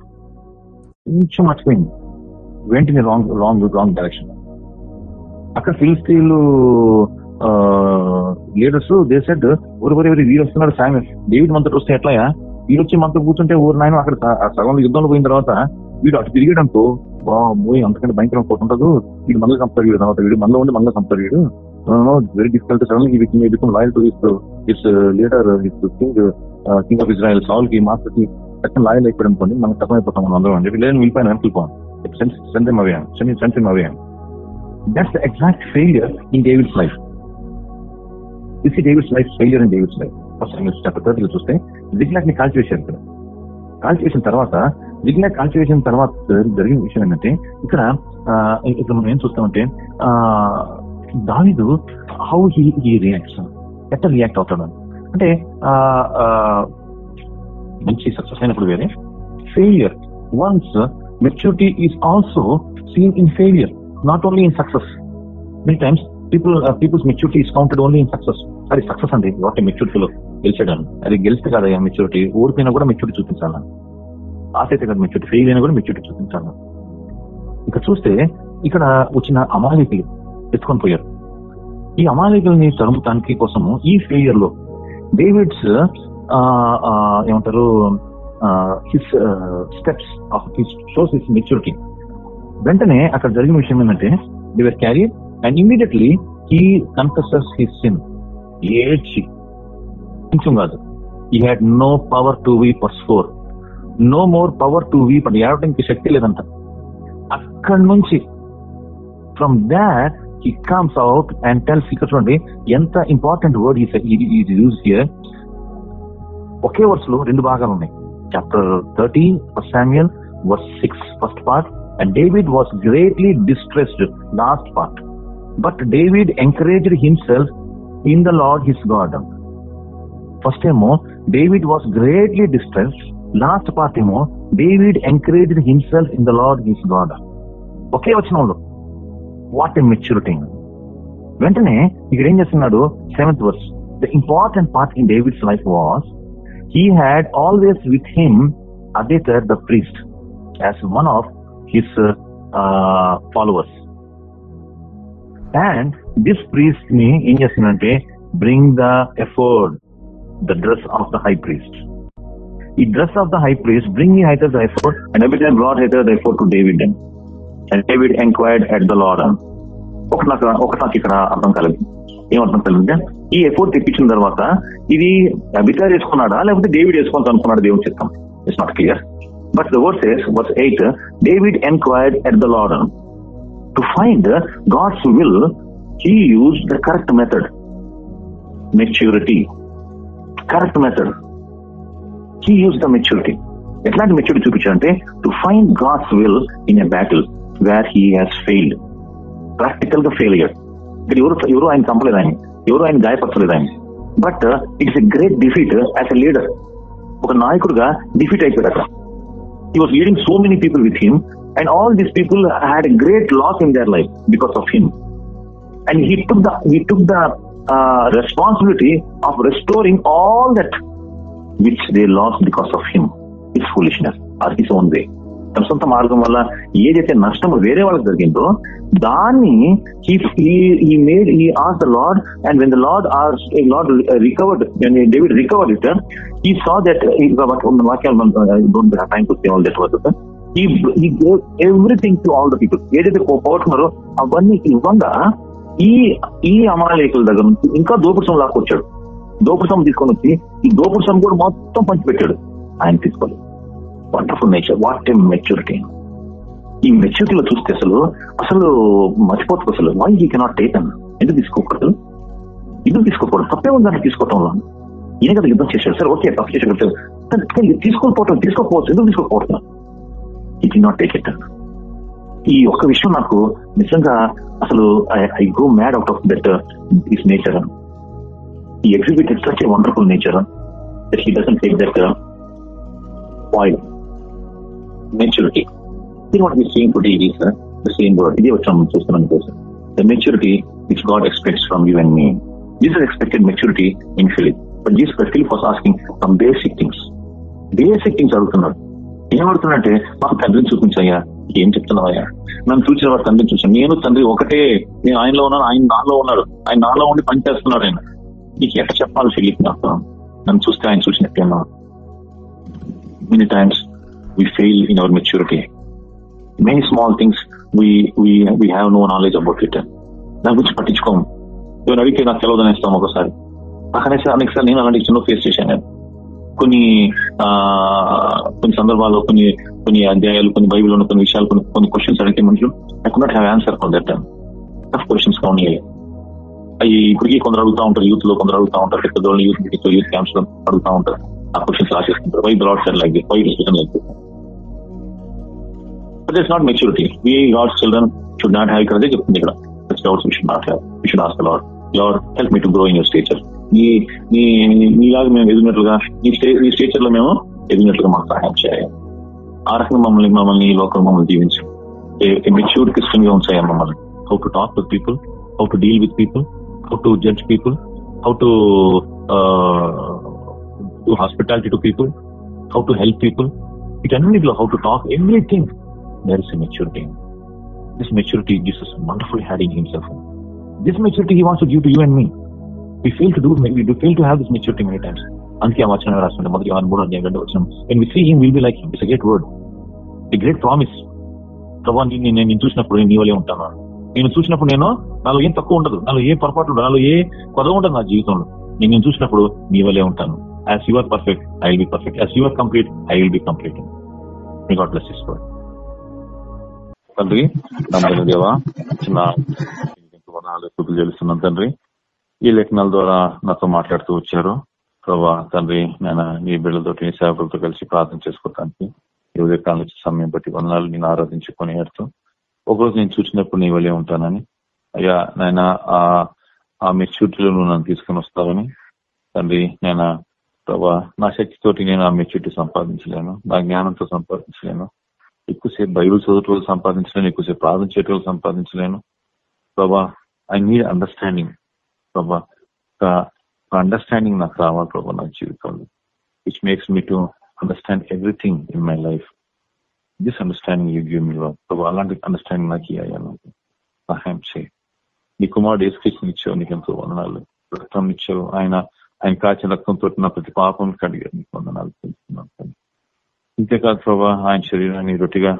కొంచెం మర్చిపోయింది. వెంటనే రాంగ్ రాంగ్ రాంగ్ డైరెక్షన్ అక్కడ ఫిలిస్తీన్లు లీడర్స్ దే సెడ్ ఎవరెవరి వీరు వస్తున్నాడు సామి డేవిడ్ మనతో వస్తే ఎట్లాయా వీడు వచ్చి మనతో కూర్చుంటే ఊరు నాయన అక్కడ సగం యుద్ధంలో పోయిన తర్వాత వీడు అటు తిరిగాడనుకో పోయి అంతకంటే భయంకరం పోతుంటదు వీడు మనలో చంపుతాడు వీడు తర్వాత వీడు మనలో ఉండి మనలో చంపుతాడు వీడు. Very difficult సడన్కి viking become loyal to his his leader his king king of Israel సాల్కి మాస్టర్కి తక్కువ లాయల్ అయిపోయాడు అనుకోండి మనం తక్కువ అయిపోతాం మనం అందరం. అని చెప్పి లేదు వెళ్ళిపోయాను వెళ్ళిపోయాం send away send away that's exact failure in David's life this David's life failure in David's life. First chapter thirty చూస్తే జిగ్లాక్ని కాల్చివేశారు ఇక్కడ. కాల్చివేసిన తర్వాత జిగ్లాక్ కాల్చివేసిన తర్వాత జరిగిన విషయం ఏంటంటే ఇక్కడ ఇక్కడ మనం ఏం చూస్తామంటే దావిదు హౌ హీ హీ రియాక్ట్స్ ఎట్లా రియాక్ట్ అవుతాడు? అంటే మంచి సక్సెస్ అయినప్పుడు వేరే. Failure once maturity is also seen in failure not only in success many times people people's maturity is counted only in success అది సక్సెస్ అండి వాట్ మెచ్యూరిటీలో గెలిచాడు. అది గెలిస్తే కదా మెచ్యూరిటీ ఓడిపోయినా కూడా మెచ్యూరిటీ చూపించాలా? ఆశ అయితే కదా మెచ్యూరిటీ ఫెయిల్ అయినా కూడా మెచ్యూరిటీ చూపించాలా? ఇక్కడ చూస్తే ఇక్కడ వచ్చిన అమాయకులు ఎత్తుకొని పోయారు. ఈ అమాలికుల్ని తరుముతానికి కోసము ఈ ఫెయిలియర్లో డేవిడ్స్ ఏమంటారు his steps of his shows his maturity వెంటనే అక్కడ జరిగిన విషయం ఏంటంటే they were carry and immediately he confesses his sin ఏడ్చి కొంచెం కాదు. He had no power to we purse for no more power to weep ఏడవడానికి శక్తి లేదంట. అక్కడి నుంచి from that he comes out and tells ఇక్కడ చూడండి ఎంత ఇంపార్టెంట్ వర్డ్ యూజ్ హియర్ ఒకే వర్స్లో రెండు భాగాలు ఉన్నాయి. Chapter thirty first Samuel verse six first part and David was greatly distressed last part but David encouraged himself in the lord his God first ఏమో David was greatly distressed last part ఏమో David encouraged himself in the lord his God ఒకే వచనంలో what a maturity వెంటనే ఇక్కడ ఏం చేస్తున్నాడు? Seventh verse the important part in David's life was he had always with him అదే the priest as one of his followers and this ప్రీస్ట్ని ఏం చేస్తుందంటే bring the ephod the dress of the high priest ఈ dress of the high priest bring hither the ephod and every brought hither the ephod to David and David enquired at the lord ఒక నాకు ఒక నాకు ఇక్కడ అర్థం కలిగింది. ఏమర్థం కలిగిందంటే ఈ ఎఫోర్ట్ తెప్పించిన తర్వాత ఇది అభిచార్ వేసుకున్నాడా లేకపోతే డేవిడ్ వేసుకోవాలి అనుకున్నాడు దేవుని చిత్తం? It's not clear but the verse eight David enquired at the lord to find God's will he use the correct method maturity correct method he use the maturity ఎట్లాంటి maturity చూపించాడంటే to find God's will in a battle where he has failed ప్రాక్టికల్గా fail అయ్యాడు. ఇక్కడ ఎవరు ఎవరు ఆయన చంపలేదు ఆయన. ఎవరు ఆయన గాయపరచలేదు ఆయన. But it's a great defeat as a leader ఒక నాయకుడుగా డిఫీట్ అయిపోయాడు అక్కడ. He was leading so many people with him and all these people had a great loss in their life because of him and he took the he took the uh, responsibility of restoring all that which they lost because of him his foolishness or his own way. తన సొంత మార్గం వల్ల ఏదైతే నష్టం వేరే వాళ్ళకి జరిగిందో దాన్ని he made he ask the lord and when the lord our lord recovered David recovered it he saw that వాక్యాలు don't time to say all that work he gave everything to all the people ఏదైతే పోగొట్టున్నారో అవన్నీ ఇవ్వంగా ఈ ఈ అమాయకుల దగ్గర నుంచి ఇంకా దోపుడు లాక్కొచ్చాడు. దోపుడు సొమ్ము తీసుకొని వచ్చి ఈ దోపుడు సొమ్ము కూడా మొత్తం పంచిపెట్టాడు. ఆయన తీసుకోలేదు. Wonderful nature what a maturity ఈ మెచ్యూరిటీలో చూస్తే అసలు అసలు మర్చిపోతుంది అసలు. Why he cannot take on ఎందుకు తీసుకోకూడదు? ఎందుకు తీసుకోకూడదు? తప్పే ఉంది దాన్ని తీసుకోవటంలో. ఈయన కదా యుద్ధం చేశాడు. సార్ ఓకే తప్పు చేశాడు. తీసుకోకపోవటం తీసుకోకపోవచ్చు. ఎందుకు తీసుకోకపోవడం ఇట్ నాట్ టేక్ ఇట్ ఈ ఒక్క విషయం నాకు నిజంగా అసలు I go mad out of that this nature he exhibit exhibited such a wonderful nature that he doesn't take that point maturity ఇది వాట్ మీ సేమ్ టుడే ఇది సార్ ద సేమ్ వర్డ్ ఇది వచ్చాం చూస్తున్నాను sir the maturity which God expects from you and me Jesus expected maturity in Philip but Jesus Philip was asking from basic things basic things అడుగుతున్నాడు ఏం మాకు తండ్రిని చూపించయ్యా. ఏం చెప్తున్నావయ్యా నన్ను చూసిన వాడు తండ్రిని చూసాను నేను తండ్రి ఒకటే. నేను ఆయనలో ఉన్నాను ఆయన నాలో ఉన్నాడు. ఆయన నాలో ఉండి పనిచేస్తున్నాడు ఆయన. నీకు ఎట్లా చెప్పాలి ఫిలిప్ నాకు. నన్ను చూస్తే ఆయన చూసినట్టేనా many times we fail in our maturity many small things we have no knowledge about it దాని గురించి పట్టించుకోము. ఇవన్నీ అడిగితే నాకు తెలవదనేస్తాం ఒకసారి. అక్కడనే అనేక సార్ నేను అలాంటి చిన్న ఫేస్ చేశాను. నేను కొన్ని ఆ కొన్ని సందర్భాల్లో కొన్ని కొన్ని అధ్యాయాలు కొన్ని బైబిల్ ఉన్న కొన్ని విషయాలు కొన్ని కొన్ని క్వశ్చన్స్ అడిగితే మనుషులు I couldn't have answer for that tough క్వశ్చన్స్గా ఉన్నాయి అవి ఇప్పటికీ కొందరు అడుగుతూ ఉంటారు యూత్లో కొందరు అడుగుతూ ఉంటారు పెద్దోళ్ళు యూత్ మీటింగ్స్ యూత్ క్యాంప్స్లో అడుగుతూ ఉంటారు ఆ questions రాసేస్తుంటారు. Why broad sir like this why discussion like this but it's not maturity we God's children should not have ఇక్కడ చెప్తుంది ఇక్కడ. Doubts we should not have we ask lord lord help me to grow in your stature నీ నీ నీలాగా మేము ఎదిగినట్లుగా నీ stay నీ స్టేచర్లో మేము ఎదిగినట్లుగా మాకు సహాయం చేయాలి. ఆ రకంగా మమ్మల్ని మమ్మల్ని ఈ లోకం మమ్మల్ని జీవించు మెచ్యూర్ క్రిస్టియన్గా ఉంచాయి మమ్మల్ని. How to talk with people how to deal with people how to judge people how to do hospitality to people how to help people వీటన్నిటిలో how to talk everything there is maturity this maturity Jesus wonderful having himself this maturity he wants to give to you and me we fail to do we do fail to have this maturity many times. అందుకే ఆ వచనం రాస్తుంటే మొదటి యోహాను మూడు అధ్యాయం రెండు వచ్చిన and we see him will be like him it's great word word. Great promise ప్రభా నేను నేను చూసినప్పుడు నేను నీ ఉంటాను. నేను చూసినప్పుడు నేను నాలో ఏం తక్కువ ఉండదు. నాలో ఏ పొరపాటు నాలో ఏ కొదవ ఉండదు నా జీవితంలో. నేను నేను చూసినప్పుడు నీ ఉంటాను. As your perfect I will be perfect as your complete I will be complete me God bless చేసుకోండి తండ్రి నమ్మకం దేవా చిన్న స్థుతులు తండ్రి. ఈ లేఖనాల ద్వారా నాతో మాట్లాడుతూ వచ్చారు. ప్రభా తండ్రి నేను నీ బిడ్డలతో నీ సేవకులతో కలిసి ప్రార్థన చేసుకోవటానికి ఈ ఉదయకాలం నుంచి సమయం బట్టి వందనాలు నేను ఆరాధించుకొని ఏడుతూ ఒకరోజు నేను చూసినప్పుడు నీ వలే ఉంటానని అయ్యా నాయన ఆ మెచ్యూరిటీలో నువ్వు నన్ను తీసుకుని వస్తావని తండ్రి నేను ప్రభా నా శక్తితోటి నేను ఆ మెచ్యూరిటీ సంపాదించలేను నా జ్ఞానంతో సంపాదించలేను ఎక్కువసేపు బైబుల్ చదువుటోళ్ళు సంపాదించలేను ఎక్కువసేపు ప్రార్థన చేయటోళ్ళు సంపాదించలేను. ప్రభా ఐ నీడ్ అండర్స్టాండింగ్ ప్రభా అండర్స్టాండింగ్ నాకు రావాలి ప్రభా నా జీవితంలో? Which makes me to understand everything in my life this understanding you give me ప్రభా అలాంటి అండర్స్టాండింగ్ నాకు ఇయ్యా నాకు. సహాయం చేయి. నీ కుమారుడు ఏసుకృష్ణ ఇచ్చావు నీకు ఎంతో వందనాలు. రక్తం ఇచ్చావు. ఆయన ఆయన కాచిన రక్తంతో నా ప్రతి పాపం కడిగా నీకు వందనాలు ఇంతేకాదు ప్రభా ఆయన శరీరాన్ని రొట్టిగా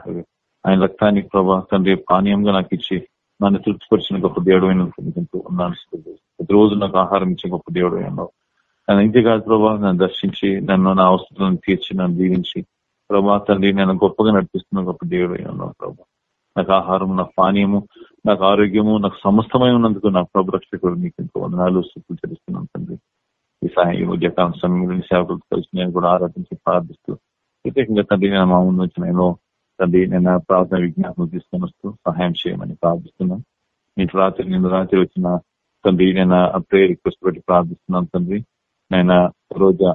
ఆయన రక్తానికి ప్రభా తండ్రి పానీయంగా నాకు ఇచ్చి నన్ను తృప్తిపరిచిన గొప్ప దేవుడు ఎంతో ఉన్నాను ప్రతిరోజు నాకు ఆహారం ఇచ్చే గొప్ప దేవుడు ఉన్నావు. నన్ను ఇంతేకాదు ప్రభా నన్ను దర్శించి నన్ను నా అవసరాలను తీర్చి నన్ను దీవించి ప్రభా తండ్రి నేను గొప్పగా నడిపిస్తున్న గొప్ప దేవుడు ఉన్నావు ప్రభా. నాకు ఆహారం నాకు పానీయము నాకు ఆరోగ్యము నాకు సమస్తమై ఉన్నందుకు నా ప్రభు రక్షకుడు నీకు ఇంకో వందనాలు స్థుతులు చేస్తున్నాను తండ్రి. ఈ సాయం ఉద్యోగ సమయంలో సేవకులతో కలిసి నేను కూడా ఆరాధించి ప్రార్థిస్తూ ప్రత్యేకంగా తండ్రి నేను మా ముందు నుంచి నేను తండ్రి నేను ప్రార్థన విజ్ఞాపనం తీసుకొని వస్తూ సహాయం చేయమని ప్రార్థిస్తున్నాను. నేను రాత్రి నిన్న రాత్రి వచ్చిన తండ్రి నేను ప్రే రిక్వెస్ట్ పెట్టి ప్రార్థిస్తున్నాను తండ్రి. నేను రోజా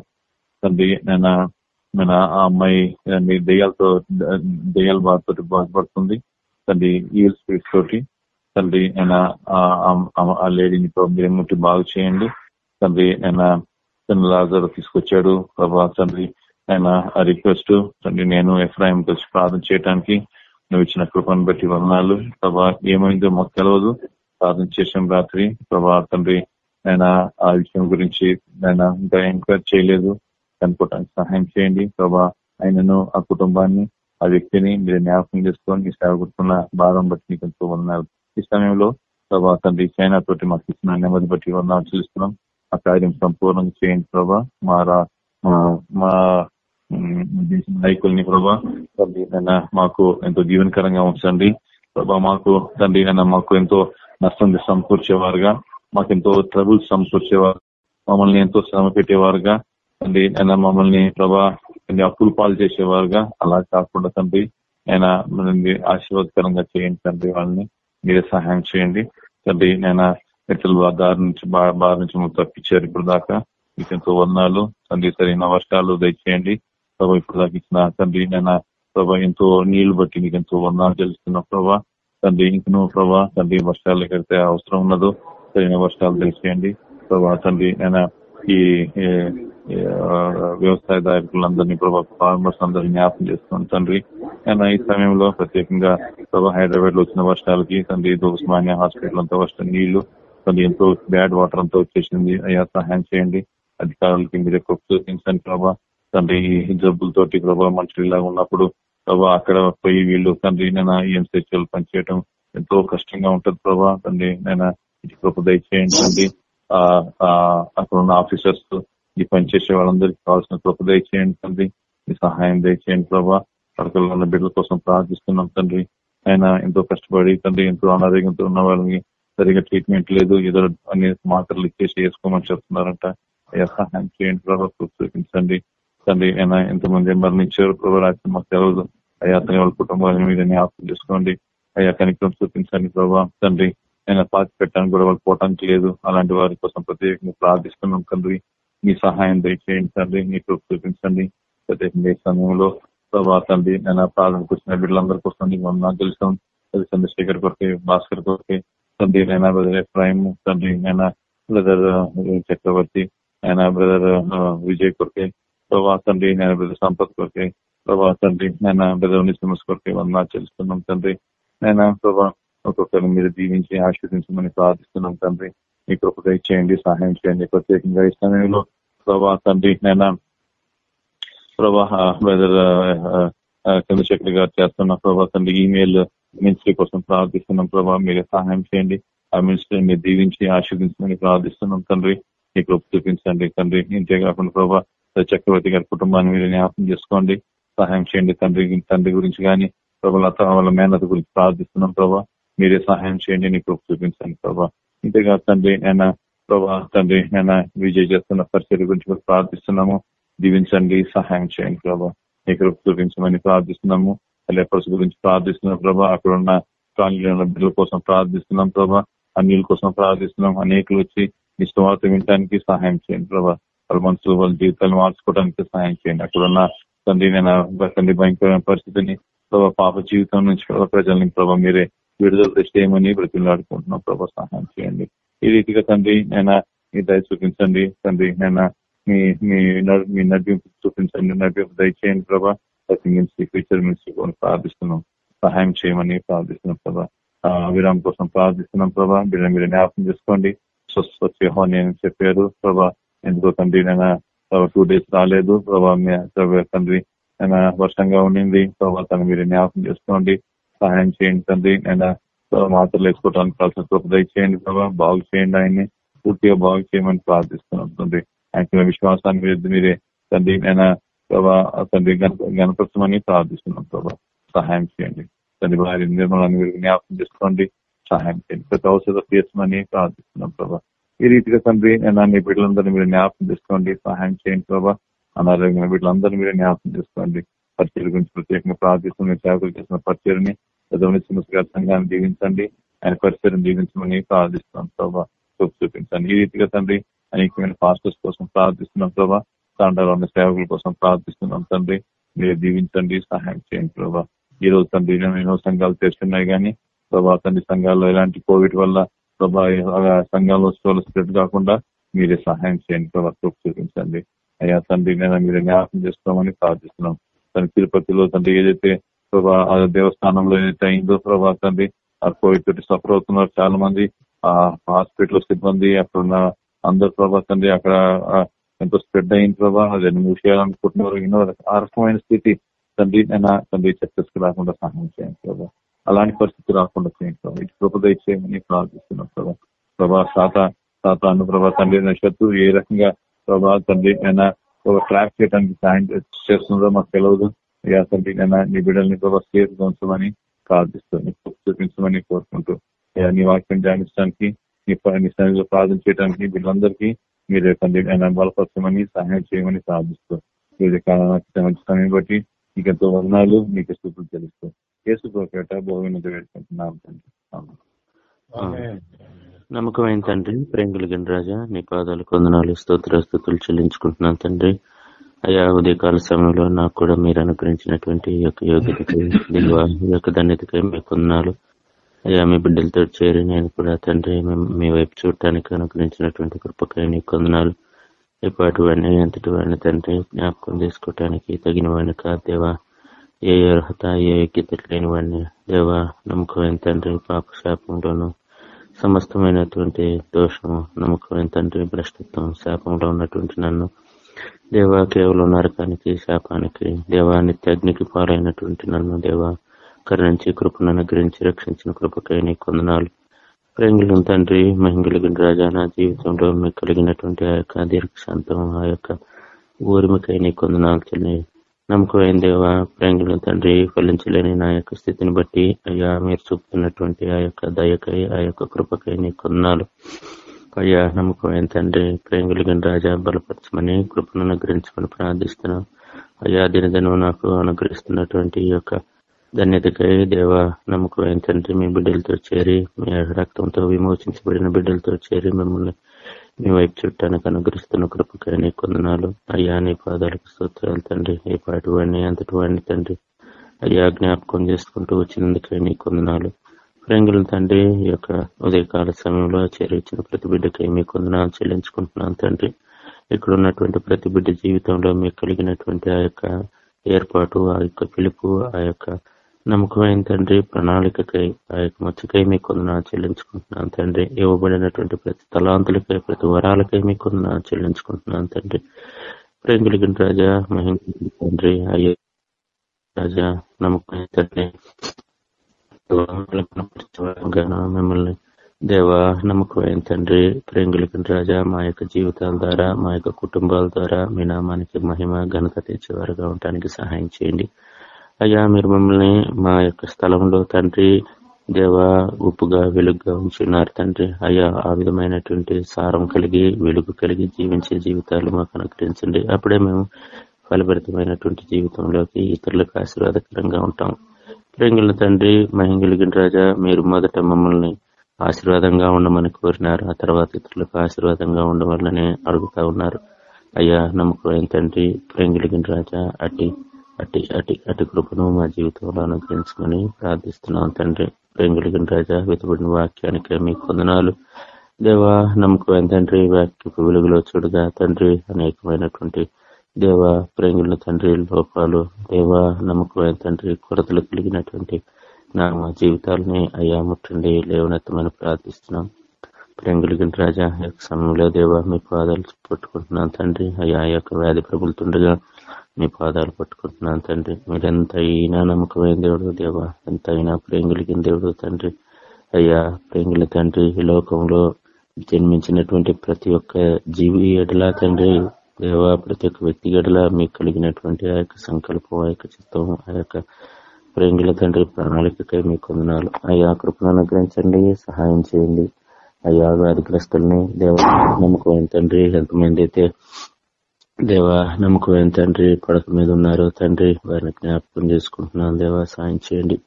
తండ్రి నేను నేను ఆ అమ్మాయి దెయ్యాలతో దెయ్యాల బాధతో బాధపడుతుంది తండ్రి ఈల్ స్పీడ్స్ తోటి. తండ్రి నేను ఆ లేడీని మీరు ముట్టి బాగు చేయండి. తండ్రి నేను తన లాజర్ తీసుకొచ్చాడు. ప్రభా తండ్రి ఆయన ఆ రిక్వెస్ట్ తండ్రి నేను ఎఫ్రాయిం కలిసి ప్రార్థన చేయడానికి నువ్వు ఇచ్చిన కృపను బట్టి వర్ణాలు ప్రభా ఏమైందో మాకు తెలియదు ప్రార్థన చేసాం రాత్రి. ప్రభా తండ్రి నేను ఆ విషయం గురించి నేను ఇంకా ఎంక్వైర్ చేయలేదు. కనుక్కోవడానికి సహాయం చేయండి. ప్రభా ఆయనను ఆ కుటుంబాన్ని ఆ వ్యక్తిని మీరు జ్ఞాపకం చేసుకొని మీ సేవ భారం బట్టి నీకు ఎంతో ఉన్నారు ఈ సమయంలో ప్రభా తండ్రి చైనా తోటి మాకు ఇచ్చిన నెమ్మది బట్టి ఉన్నాం చూస్తున్నాం ఆ కార్యం సంపూర్ణంగా చేయండి ప్రభా. మా మా దేశ నాయకుల్ని ప్రభా తండ్రి మాకు ఎంతో జీవనకరంగా ఉంచండి. ప్రభా మాకు తండ్రి అయినా మాకు ఎంతో నష్టం సమకూర్చేవారుగా మాకెంతో ట్రబుల్స్ సమకూర్చేవారు మమ్మల్ని ఎంతో శ్రమ పెట్టేవారుగా తండ్రి ఆయన మమ్మల్ని ప్రభా అప్పులు పాలు చేసేవారుగా అలా కాకుండా తండ్రి ఆయన మనల్ని ఆశీర్వాదకరంగా చేయండి తండ్రి వాళ్ళని మీరే సహాయం చేయండి. తండ్రి నేను ఇతరుల దారి నుంచి బారి నుంచి తప్పించారు ఇప్పుడు దాకా మీకు ఎంతో వర్ణాలు తండ్రి సరైన వర్షాలు దయచేయండి. ప్రభా ఇప్పుడు దాకా ఇచ్చిన తండ్రి నేను ప్రభా ఎంతో నీళ్ళు బట్టి మీకు ఎంతో వర్ణాలు తెలుస్తున్నా ప్రభా. తండ్రి ఇంకను ప్రభా తండ్రి వర్షాలు ఎక్కడితే అవసరం ఉన్నదో సరైన వర్షాలు తెలిసేయండి. ప్రభా తండ్రి నేను ఈ వ్యవసాయదాయకులందరినీ ప్రభా ఫార్మర్స్ అందరినీ జ్ఞాపం చేస్తున్నాను తండ్రి నేను ఈ సమయంలో ప్రత్యేకంగా ప్రభా హైదరాబాద్లో వచ్చిన వర్షాలకి తండ్రి ఉస్మానియా హాస్పిటల్ అంతా వర్షం నీళ్ళు తండ్రి ఎంతో బ్యాడ్ వాటర్ అంతా వచ్చేసింది. అయ్యా సహాయం చేయండి. అధికారులకి మీరు చూపించండి ప్రభా తండ్రి ఈ జబ్బులతోటి ప్రభా మనుషులు ఉన్నప్పుడు ప్రభా అక్కడ పోయి వీళ్ళు తండ్రి నేను ఎంసెచ్ఎల్ పనిచేయడం ఎంతో కష్టంగా ఉంటది ప్రభా. తండ్రి నేను ఇటు కృప దయచేయండి తండ్రి. అక్కడ ఉన్న ఆఫీసర్స్ ఈ పనిచేసే వాళ్ళందరికీ కావాల్సిన కృప దయచేయండి తండ్రి. మీ సహాయం దయచేయండి ప్రభా. అక్కడ ఉన్న బిడ్డల కోసం ప్రార్థిస్తున్నాం తండ్రి. ఆయన ఎంతో కష్టపడి తండ్రి ఎంతో అనారోగ్యంతో ఉన్న వాళ్ళని సరిగా ట్రీట్మెంట్ లేదు. ఏదో అన్ని మాత్రలు ఇచ్చేసి వేసుకోమని చెప్తున్నారంట. అయ్యా సహాయం చేయండి ప్రభావం చూపించండి. తండ్రి ఆయన ఎంతమంది మరణించారు. ప్రభావ రాత్రి మాకు తెలవదు. అయ్యా అతని వాళ్ళ కుటుంబాల మీద జ్ఞాపకం చేసుకోండి అయ్యా కనికరం చూపించండి ప్రభావ తండ్రి ఆయన పాతి పెట్టడానికి కూడా వాళ్ళు పోవటానికి లేదు. అలాంటి వారి కోసం ప్రత్యేకంగా ప్రార్థిస్తున్నాం తండ్రి. మీ సహాయం దయచేయండి తండ్రి. మీ చూపించండి. ప్రత్యేకంగా ఈ సమయంలో ప్రభా తండ్రి నేను ప్రార్థనకు వచ్చిన బిడ్డలందరి కోసం నీకు వందనాలు తెలుసాం చంద్రశేఖర్ కొరకే భాస్కర్ కొరకే. తండ్రి నైనా బ్రదర్ ఎఫ్రాయిం తండ్రి నైనా బ్రదర్ చక్రవర్తి ఆయన బ్రదర్ విజయ్ కొరకే. ప్రభా తండ్రి నేను బ్రదర్ సంపత్ కొరకే ప్రభా తండ్రి నేను బ్రదర్ సమస్య కొరకే వందనాలు తెలుస్తున్నాం తండ్రి. నేను ప్రభా ఒక్కొక్కరిని మీరు దీవించి ఆశీర్దించమని ప్రార్థిస్తున్నాం తండ్రి. మీ కృప చేయండి సహాయం చేయండి. ప్రత్యేకంగా ఈ సమయంలో ప్రభా తండ్రి నేను ప్రభా బ్రదర్ చంద్రశేఖర్ గారు చేస్తున్న ప్రభా తండ్రి ఈమెయిల్ మినిస్ట్రీ కోసం ప్రార్థిస్తున్నాం ప్రభా. మీరు సహాయం చేయండి. ఆ మినిస్ట్రీ మీరు దీవించి ఆశీర్దించమని ప్రార్థిస్తున్నాం తండ్రి. మీ కృప చూపించండి తండ్రి. ఇంతేకాకుండా ప్రభా చక్రవర్తి గారి కుటుంబాన్ని మీరు జ్ఞాపకం చేసుకోండి. సహాయం చేయండి తండ్రి తండ్రి గురించి కానీ ప్రభా వాళ్ళ మేనత గురించి ప్రార్థిస్తున్నాం ప్రభా. మీరే సహాయం చేయండి నీ కృప చూపించండి ప్రభా. ఇంతేగా తండ్రి నేను ప్రభా తండ్రి నేను విజయ్ చేస్తున్న పరిచయం గురించి కూడా ప్రార్థిస్తున్నాము. దీవించండి సహాయం చేయండి ప్రభా. నీ కృప చూపించమని ప్రార్థిస్తున్నాము. లేపర్స్ గురించి ప్రార్థిస్తున్నాం ప్రభా. అక్కడ ఉన్న కాలనీలో బిడ్డల కోసం ప్రార్థిస్తున్నాం ప్రభా. అన్నిల కోసం ప్రార్థిస్తున్నాం. అనేకులు వచ్చి నీ స్వార్థ వినటానికి సహాయం చేయండి ప్రభా. వాళ్ళ మనసు వాళ్ళ జీవితాలు మార్చుకోవడానికి సహాయం చేయండి. అక్కడ ఉన్న తండ్రి నేను తండ్రి భయంకరమైన పరిస్థితిని ప్రభా పాప జీవితం నుంచి ప్రజల్ని ప్రభావ మీరే విడుదల చేయమని బ్రతిలాడుకుంటున్నాం ప్రభావ సహాయం చేయండి. ఈ రీతిగా తండ్రి నేను మీ దయ చూపించండి. తండ్రి నేను మీ మీ మీ నడిపింపు చూపించండి. నడిపింపు దయచేయండి ప్రభా. ప్రతి ఫ్యూచర్ మినిస్ట్రీ ప్రార్థిస్తున్నాం. సహాయం చేయమని ప్రార్థిస్తున్నాం ప్రభా. విరామ్ కోసం ప్రార్థిస్తున్నాం ప్రభా. బిడ్డ మీరు జ్ఞాపకం చేసుకోండి. స్వచ్ఛ నేను చెప్పారు. ప్రభా ఎందుకో తండ్రి నేను టూ డేస్ రాలేదు. ప్రభావ తండ్రి నేను వర్షంగా ఉండింది. ప్రభావ తను మీరు జ్ఞాపకం చేసుకోండి సహాయం చేయండి తండ్రి నేను మాత్రలు వేసుకోవడానికి కావాల్సిన కృప చేయండి ప్రభావ బాగు చేయండి ఆయన్ని. పూర్తిగా బాగు చేయమని ప్రార్థిస్తున్నాం తండ్రి. ఆయన విశ్వాసాన్ని మీద మీరే తండ్రి నేను ప్రభా తండ్రి గణపరచమని ప్రార్థిస్తున్నాం ప్రభా. సహాయం చేయండి. తండ్రి వారి నిర్మలాన్ని మీరు జ్ఞాపకం చేసుకోండి. సహాయం చేయండి. ప్రతి ఔషధ తీర్చమని ప్రార్థిస్తున్నాం ప్రభా. ఈ రీతిగా తండ్రి నేను బిడ్డలందరినీ మీరు జ్ఞాపకం చేసుకోండి. సహాయం చేయండి ప్రభా. అనారోగ్యమైన బిడ్డలందరినీ మీరు జ్ఞాపకం చేసుకోండి. పరిచయం గురించి ప్రత్యేకంగా ప్రార్థిస్తున్న సేవకులు చేసిన పరిచయని గారి సంఘాన్ని జీవించండి ఆయన పరిచయం జీవించమని ప్రార్థిస్తున్నాం ప్రభా. చూపించండి. ఈ రీతిగా తండ్రి అనేకమైన పాస్టర్స్ కోసం ప్రార్థిస్తున్నాం ప్రభా. తండ్రిలో ఉన్న సేవకుల కోసం ప్రార్థిస్తున్నాం తండ్రి. మీరు దీవించండి సహాయం చేయండి ప్రభా. ఈ రోజు తండ్రి ఎన్నో సంఘాలు తెరుస్తున్నాయి కానీ ప్రభా తండ్రి సంఘాల్లో ఎలాంటి కోవిడ్ వల్ల ప్రభా సంఘంలో స్టోర్లు స్ప్రెడ్ కాకుండా మీరే సహాయం చేయండి ప్రభా చూపించండి. అయ్యా తండ్రి నేను మీరు జ్ఞాపకం చేసుకోమని ప్రార్థిస్తున్నాం. తన తిరుపతిలో తండ్రి ఏదైతే ప్రభా దేవస్థానంలో ఏదైతే అయిందో ప్రభా తండ్రి ఆ కోవిడ్ తోటి సఫర్ అవుతున్నారు చాలా మంది ఆ హాస్పిటల్ సిబ్బంది అక్కడ ఉన్న అందరు ప్రభా తండ్రి అక్కడ ఎంతో స్ప్రెడ్ అయింది ప్రభా అది మూసేయాలనుకుంటున్నారు. ఎన్నో ఆ రకమైన స్థితి. తండ్రి నేను తండ్రి చర్చస్కి రాకుండా సహాయం చేయండి ప్రభా. అలాంటి పరిస్థితి రాకుండా చేయండి ప్రభావ ఇటు కృపద ఇచ్చేయమని ప్రార్థిస్తున్నాం ప్రభా. ప్రభా సాత సాత అను ప్రభా తండ్రి శత్రు ఏ రకంగా ప్రభా తండ్రి అయినా ట్రాక్ చేయడానికి సాయం చేస్తుందో మాకు తెలియదు అయ్యా తండ్రి నీ బిడ్డల్ని ప్రభా సేఫ్ ఉంచమని ప్రార్థిస్తూ చూపించమని కోరుకుంటూ నీ వాక్యం ధ్యానించడానికి నీ సన్నిధిలో ప్రార్థన చేయడానికి వీళ్ళందరికీ మీరు తండ్రి ఆయన బలపరచమని సహాయం చేయమని ప్రార్థిస్తూ ఈ కాలానికి మంచి సమయం బట్టి నీకు ఎంతో వందనాలు నీకు స్థుతులు తెలుస్తూ కేసు పేట బహుమైన వేడుకుంటున్నాం తండ్రి. నమ్మకమైన తండ్రి ప్రేమ కలిగిన రాజా నీ పాదాలు కొందనాలు స్తోత్ర స్థుతులు చెల్లించుకుంటున్నాను తండ్రి. అయా ఉదయకాల సమయంలో నాకు కూడా మీరు అనుగ్రహించినటువంటి ఈ యొక్క యోగ్యతకి దిగువ ఈ యొక్క ధన్యతకై మీ కొందనాలు. అయ్యా మీ బిడ్డలతో చేరి నేను కూడా తండ్రి మీ- మీ వైపు చూడటానికి అనుగ్రహించినటువంటి కృపకై నీ కొందనాలు. ఇప్పటి వాడిని ఎంతటి వాడిని తండ్రి జ్ఞాపకం చేసుకోవటానికి తగిన వాడిని కాదు దేవా. ఏ అర్హత ఏ యోగ్యత లేని వాడిని దేవా నమ్మకమైన తండ్రి పాపశాపంలోను సమస్తమైనటువంటి దోషము నమ్మకమైన తండ్రి భ్రష్టత్వం శాపంలో ఉన్నటువంటి నన్ను దేవా కేవలం నరకానికి శాపానికి దేవా నిత్యాగ్నికి పాలైనటువంటి నన్ను దేవా కరుణించి కృపను అనుగ్రహించి రక్షించిన కృపకై నీ కొందనాలు ప్రేంగులను తండ్రి మహింగలిగిన రాజా నా జీవితంలో మీకు కలిగినటువంటి ఆ యొక్క దీర్ఘశాంతం ఆ యొక్క ఊరిమికై నీ కొందనాలు చెల్లి నమ్మకమైన దేవ ప్రేంగుల తండ్రి ఫలించలేని నా యొక్క స్థితిని బట్టి అయ్యా మీరు చూపుతున్నటువంటి ఆ యొక్క దయకై ఆ యొక్క కృపకై నీ కొందనాలు అయ్యా నమ్మకమైన తండ్రి ప్రేంగులిగిన రాజా బలపరచమని కృపను అనుగ్రహించమని ప్రార్థిస్తున్నాం. అయ్యా దినదినం నాకు అనుగ్రహిస్తున్నటువంటి ఈ యొక్క ధన్యతకై దేవ నమ్మకమైన తండ్రి మీ బిడ్డలతో చేరి మీ రక్తంతో విమోచించబడిన బిడ్డలతో చేరి మిమ్మల్ని మీ వైపు చుట్టానికి అనుగ్రహిస్తున్న కృపకై నీ కొందనాలు. అయ్యా నీ పాదాలకు స్తోత్రాలు తండ్రి. ఏ పాటి వాడిని అంతటి వాడిని తండ్రి. అయ్యా జ్ఞాపకం చేసుకుంటూ వచ్చినందుకై నీ కొందనాలు. ప్రేంగుల తండ్రి ఈ యొక్క ఉదయకాల సమయంలో చేరించిన ప్రతి బిడ్డకై మీ కొందనాలు చెల్లించుకుంటున్నాను తండ్రి. ఇక్కడ ఉన్నటువంటి ప్రతి బిడ్డ జీవితంలో మీకు కలిగినటువంటి ఆ యొక్క ఏర్పాటు ఆ యొక్క పిలుపు ఆ యొక్క నమ్మకమైన తండ్రి ప్రణాళికకై ఆ యొక్క మచ్చకై మీ కొందన చెల్లించుకుంటున్నాను తండ్రి. ఇవ్వబడినటువంటి ప్రతి తలాంతులకై ప్రతి వరాలకై మీ కొందన చెల్లించుకుంటున్నాను తండ్రి. ప్రేంగులిగిన రాజా మహిమ తండ్రి అయ్యే రాజా నమ్మకమైన తండ్రి. మిమ్మల్ని. దేవ నమ్మకమైన తండ్రి ప్రేంగులిగిన రాజా మా యొక్క జీవితాల ద్వారా మా యొక్క కుటుంబాల ద్వారా మీ నామానికి మహిమ ఘనత తెచ్చేవారుగా ఉండటానికి సహాయం చేయండి. అయ్యా మీరు మమ్మల్ని మా యొక్క స్థలంలో తండ్రి దేవ ఉప్పుగా వెలుగుగా ఉంచున్నారు తండ్రి. అయ్యా ఆ విధమైనటువంటి సారం కలిగి వెలుగు కలిగి జీవించే జీవితాలు మాకు అనుగ్రహించండి. అప్పుడే మేము ఫలభరితమైనటువంటి జీవితంలోకి ఇతరులకు ఆశీర్వాదకరంగా ఉంటాం. ప్రేంగుల తండ్రి మహింగిలిగిన రాజా మీరు మొదట మమ్మల్ని ఆశీర్వాదంగా ఉండమని కోరినారు. ఆ తర్వాత ఇతరులకు ఆశీర్వాదంగా ఉండవాలని అడుగుతా ఉన్నారు. అయ్యా నమ్మకం తండ్రి? ప్రేంగులిగిన రాజా అట్టి అటు అటు అటు కృపను మా జీవితంలో అనుగ్రహించమని ప్రార్థిస్తున్నాం తండ్రి. ప్రేమిలిగిన రాజా వెతుబడిన వాక్యానికి మీ కొందనాలు దేవా నమ్మకమైన తండ్రి వాక్యపు వెలుగులో చూడగా తండ్రి అనేకమైనటువంటి దేవ ప్రేంగుల తండ్రి లోపాలు. దేవ నమ్మకమైన తండ్రి కొరతలు కలిగినటువంటి నా మా జీవితాలని అయ్యా ముట్టండి లేవనెత్తమని ప్రార్థిస్తున్నాం. ప్రేంగులిగిన రాజా యొక్క సమయంలో దేవ మీ పాదాలు పట్టుకుంటున్నాను తండ్రి. అయ్యా యొక్క వ్యాధి ప్రభులుతుండగా మీ పాదాలు పట్టుకుంటున్నాను తండ్రి. మీరు అయినా నమ్మకమైన దేవుడు దేవా. ఎంత అయినా కలిగిన దేవుడు తండ్రి. అయ్యా ప్రేంగుల తండ్రి ఈ లోకంలో జన్మించినటువంటి ప్రతి ఒక్క జీవి ఎడలా తండ్రి దేవా ప్రతి ఒక్క వ్యక్తి ఎడలా మీకు కలిగినటువంటి ఆ యొక్క సంకల్పం ఆ యొక్క చిత్తం ఆ యొక్క ప్రేంగుల తండ్రి ప్రణాళికకై మీకు వందనాలు. అయ్యా కృపను అనుగ్రహించండి సహాయం చేయండి. అయ్యా వ్యాధిగ్రస్తుల్ని దేవ నమ్మకమైన తండ్రి ఎంతమంది అయితే దేవా నమ్మకమైన తండ్రి పడక మీద ఉన్నారు. తండ్రి వారిని జ్ఞాపకం చేసుకుంటున్నాను. దేవా సాయం చేయండి.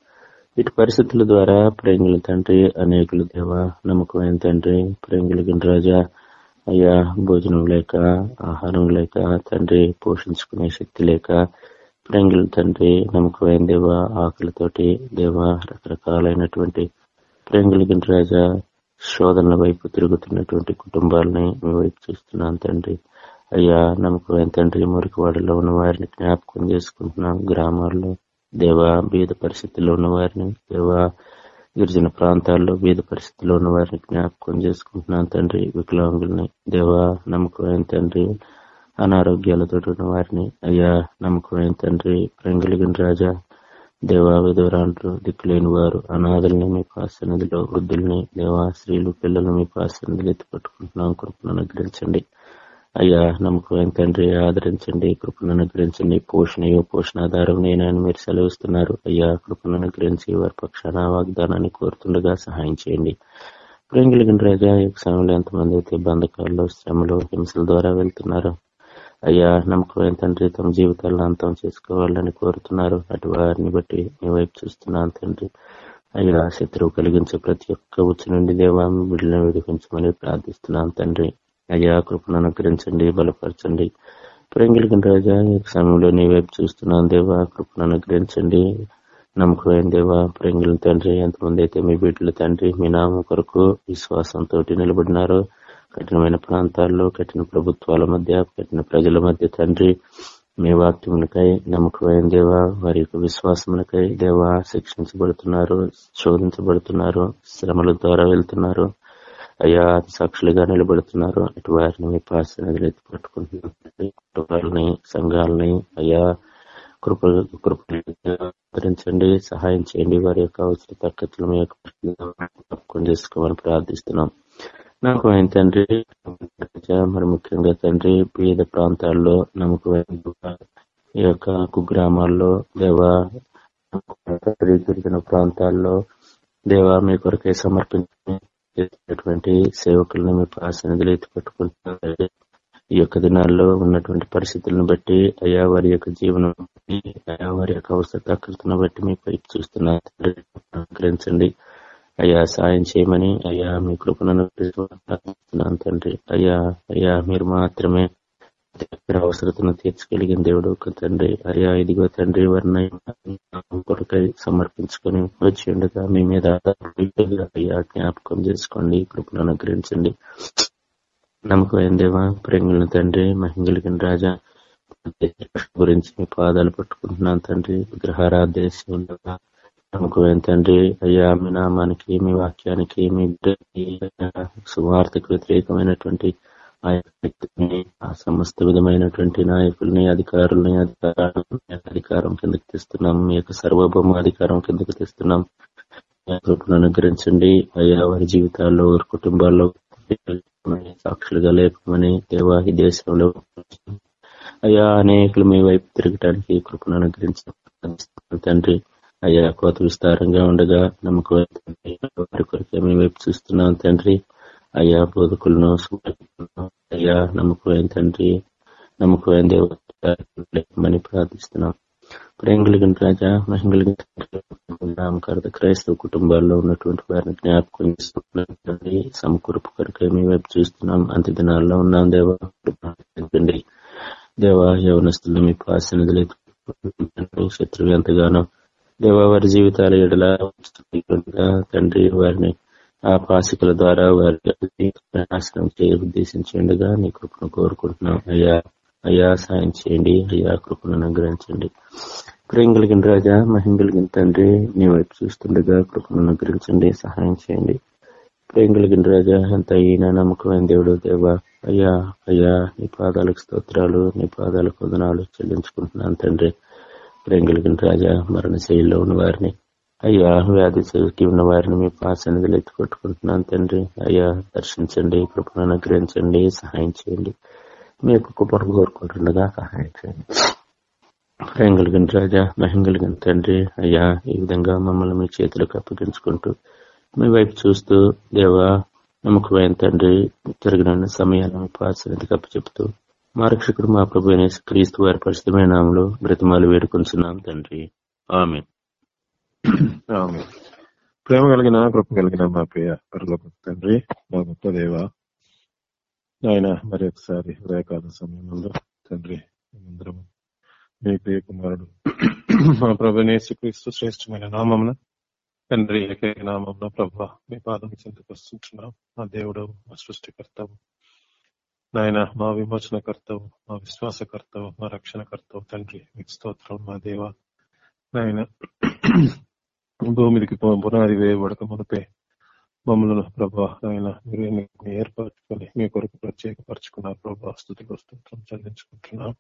ఇటు పరిస్థితుల ద్వారా ప్రేంగుల తండ్రి అనేకులు దేవా నమ్మకమైన తండ్రి ప్రేంగుల రాజా అయ్యా భోజనం లేక ఆహారం లేక తండ్రి పోషించుకునే శక్తి లేక ప్రేంగుల తండ్రి నమ్మకమైన దేవ ఆకలితోటి దేవ రకరకాలైనటువంటి ప్రేంగుల రాజా శోధనల వైపు తిరుగుతున్నటువంటి కుటుంబాలని మీ వైపు చూస్తున్నాను తండ్రి. అయ్యా నమ్మకమైన తండ్రి మురికివాడలో ఉన్న వారిని జ్ఞాపకం చేసుకుంటున్నాం. గ్రామాల్లో దేవా బీద పరిస్థితుల్లో ఉన్న వారిని దేవా గిరిజన ప్రాంతాల్లో బీద పరిస్థితుల్లో ఉన్న వారిని జ్ఞాపకం చేసుకుంటున్నాను తండ్రి వికలాంగుల్ని. దేవా నమ్మకమైన తండ్రి అనారోగ్యాలతో ఉన్న వారిని. అయ్యా నమ్మకమైన తండ్రి ప్రంగిలిగిన రాజా దేవా విధవరాండ్రు దిక్కులేని వారు అనాథల్ని మీ పాసన్నిధిలో వృద్ధుల్ని దేవా స్త్రీలు పిల్లలు మీ పాసన్నిధిలో ఎత్తిపట్టుకుంటున్నాం కృపను అనుగ్రహించండి. అయ్యా నమ్మకమైన తండ్రి ఆదరించండి కృపను అనుగ్రహించండి. పోషణయో పోషణాధారం నేనని మీరు సెలవుస్తున్నారు. అయ్యా కృపను అనుగ్రహించి వారి పక్షాన వాగ్దానాన్ని కోరుతుండగా సహాయం చేయండి. ప్రేమ కలిగిన రాజా ఈ సమయంలో ఎంతమంది అయితే బంధకాల్లో శ్రమలు హింసల ద్వారా వెళ్తున్నారు అయ్యా నమ్మకమైన తండ్రి తమ జీవితాలను అంతం చేసుకోవాలని కోరుతున్నారు. అటు వారిని బట్టి నీ వైపు చూస్తున్నాను తండ్రి. అయ్యా శత్రువు కలిగించే ప్రతి ఒక్క ఉచ్చు నుండి దేవా బిడ్డలను విడిపించమని ప్రార్థిస్తున్నాను తండ్రి. అయ్యా కృపను అనుగ్రహించండి బలపరచండి. ప్రేంగిలిగిన రాజా ఈ సమయంలో నీ వైపు చూస్తున్నాను దేవా కృపను అనుగ్రహించండి. నమ్మకమైన దేవా ప్రేంగిలిన తండ్రి ఎంతమంది అయితే మీ బిడ్డల తండ్రి మీ నామ కొరకు విశ్వాసంతో నిలబడినారో కఠినమైన ప్రాంతాల్లో కఠిన ప్రభుత్వాల మధ్య కఠిన ప్రజల మధ్య తండ్రి మీ వాక్యములకై నమ్మకమైన దేవా వారి యొక్క విశ్వాసములకై దేవా శిక్షించబడుతున్నారు శోధించబడుతున్నారు శ్రమల ద్వారా వెళ్తున్నారు. అయ్యా సాక్షులుగా నిలబడుతున్నారు. అటు వారిని మీ ఎత్తి పట్టుకుంటున్నారు. కుటుంబాలని సంఘాలని అయ్యా కృప కృపరించండి సహాయం చేయండి. వారి యొక్క అవసర తగ్గతులు మీ యొక్క చేసుకోమని ప్రార్థిస్తున్నాం. నాకు ఆయన తండ్రి మరి ముఖ్యంగా తండ్రి పేద ప్రాంతాల్లో నమ్మకమైన ఈ యొక్క కుగ్రామాల్లో దేవా తిరిగిన ప్రాంతాల్లో దేవా మీ కొరకే చేసినటువంటి సేవకులను మీ పాసనిధులు ఎత్తి పెట్టుకుంటున్నారు ఈ యొక్క దినాల్లో ఉన్నటువంటి పరిస్థితులను బట్టి అయ్యా వారి యొక్క జీవనం అయ్యా వారి యొక్క అవసరతను బట్టి మీ పైకి చూస్తున్నారు అయ్యా సాయం చేయమని అయ్యా మీ కృపణను తండ్రి. అయ్యా అయ్యా మీరు మాత్రమే అవసరతను తీర్చగలిగిన దేవుడు ఒక తండ్రి అయ్యా ఇదిగో తండ్రి వారిని కొరకై సమర్పించుకొని వచ్చి ఉండగా మీ మీద అయ్యా జ్ఞాపకం చేసుకోండి కృపను అనుగ్రహించండి. నమ్మకం దేవా ప్రేంగుల తండ్రి మహింగలిగిన రాజా గురించి మీ పాదాలు పట్టుకుంటున్నాను తండ్రి విగ్రహారాధేసి ఉండగా నమ్మకం తండ్రి అయ్యా మీ నామానికి మీ వాక్యానికి మీ సువార్తకు వ్యతిరేకమైనటువంటి ఆ వ్యక్తిని ఆ సమస్త విధమైనటువంటి నాయకుల్ని అధికారుల్ని అధికారాన్ని అధికారం కిందకి తెస్తున్నాం. మీ యొక్క సర్వభౌమ అధికారం కిందకి తెస్తున్నాం. కృపను అనుగ్రహించండి. అయ్యా వారి జీవితాల్లో వారి కుటుంబాల్లో సాక్షులుగా లేకమని దేవా ఈ దేశంలో అయ్యా అనేకులు మీ వైపు తిరగటానికి కృపను అనుగ్రహించిన తండ్రి. అయ్యా కోత విస్తారంగా ఉండగా నమ్మకం వారి కొరకే మీ వైపు చూస్తున్నాం తండ్రి. అయ్యా బోధకులను అయ్యా నమ్మకమైన తండ్రి నమ్మకమైన దేవమని ప్రార్థిస్తున్నాం ప్రేంగులిగిన రాజా మహిళగిన క్రైస్తవ కుటుంబాల్లో ఉన్నటువంటి వారిని జ్ఞాపకం చేసుకుంటున్నాండి సమకూర్పు కొరకే మీ వైపు చూస్తున్నాం. అంత్య దినాల్లో ఉన్నాం దేవా. దేవా యవనస్తులు మీ పాసనిధులు శత్రువు ఎంతగానో దేవా వారి జీవితాల ఎడలా తండ్రి వారిని ఆ పాసికల ద్వారా వారి నాశనం చేయ ఉద్దేశించండిగా నీ కృపను కోరుకుంటున్నాం. అయ్యా అయ్యా సాయం చేయండి. అయ్యా కృపను అనుగ్రహించండి. ప్రేమ కలిగిన రాజా మహిం కలిగిన తండ్రి నీ వైపు చూస్తుండగా కృపను అనుగ్రహించండి సహాయం చేయండి. ప్రేమ కలిగిన రాజా అంత అయినా నమ్మకమైన దేవుడు దేవా అయ్యా అయ్యా నీ పాదాలకు స్తోత్రాలు నీ పాదాలకు వదనాలు చెల్లించుకుంటున్నాను తండ్రి. ప్రేమ కలిగిన రాజా మరణశైలిలో ఉన్న వారిని అయ్యా వ్యాధి చేకి ఉన్న వారిని మీ పాసనిధులు ఎత్తుకొట్టుకుంటున్నాను తండ్రి. అయ్యా దర్శించండి కృపను అనుగ్రహించండి సహాయం చేయండి. మీ యొక్క కృపను కోరుకుంటుండగా సహాయం చేయండి. ప్రేమ కలిగిన రాజా మహిం కలిగిన తండ్రి అయ్యా ఈ విధంగా మమ్మల్ని మీ చేతులకు అప్పగించుకుంటూ మీ వైపు చూస్తూ దేవా నమ్మకమైన తండ్రి జరిగిన సమయాన్ని మీ పాసన్నిధికి అప్పచెప్తూ మా రక్షకుడు మా ప్రభు క్రీస్తు వారి పరిశుద్ధమైన నామంలో బ్రతిమాలు వేడుకొంచున్నాం తండ్రి. ఆమె *clears throat* ప్రేమ కలిగిన కృప కలిగిన మా ప్రియ పరలోక తండ్రి మా గొప్ప దేవ. ఆయన మరి ఒకసారి హృదయకాల సమయంలో తండ్రి అందరము మీ ప్రియ కుమారుడు *clears throat* మా ప్రభునేసి క్రీస్తు శ్రేష్టమైన నామమున తండ్రి ఏకైక నామంలో ప్రభ మీ పాదం చెందుకు వస్తుంటున్నాం. మా దేవుడు మా సృష్టికర్తవు. నాయన మా విమోచనకర్తవు మా విశ్వాసకర్తవు మా రక్షణకర్తవు తండ్రి మీకు స్తోత్రం మా దేవ. నాయన భూమికి పునాది వేయబడక మునిపే మమ్మల్ని ప్రభా ఆయన మీరు ఏర్పరచుకొని మీ కొరకు ప్రత్యేకపరచుకున్నారు ప్రభా స్థుతులు స్తోత్రం చెల్లించుకుంటున్నాం.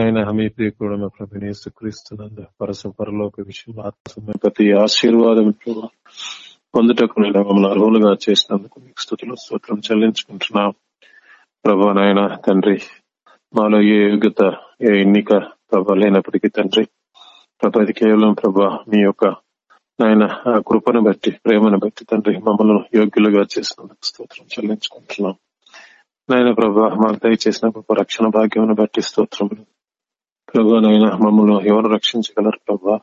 ఆయన మీ ప్రియ కూడా మా ప్రభుని క్రీస్తునందు పరస పరలోక విషయం ఆత్మ ప్రతి ఆశీర్వాదం పొందుటకు నేను మమ్మల్ని అర్హులుగా చేసినందుకు మీకు స్థుతులు స్తోత్రం చెల్లించుకుంటున్నాం. ప్రభా నాయన తండ్రి మాలో ఏ యోగ్యత ఏ ఎన్నిక ప్రభా లేనప్పటికీ తండ్రి ప్రభా ఇది కేవలం ప్రభా మీ యొక్క ఆయన ఆ కృపను బట్టి ప్రేమను బట్టి తండ్రి మమ్మల్ని యోగ్యులుగా చేసినందుకు స్తోత్రం చెల్లించుకుంటున్నాం. నాయన ప్రభా మాకు దయచేసిన గొప్ప రక్షణ భాగ్యం బట్టి స్తోత్రములు. ప్రభా నాయన మమ్మల్ని ఎవరు రక్షించగలరు ప్రభా?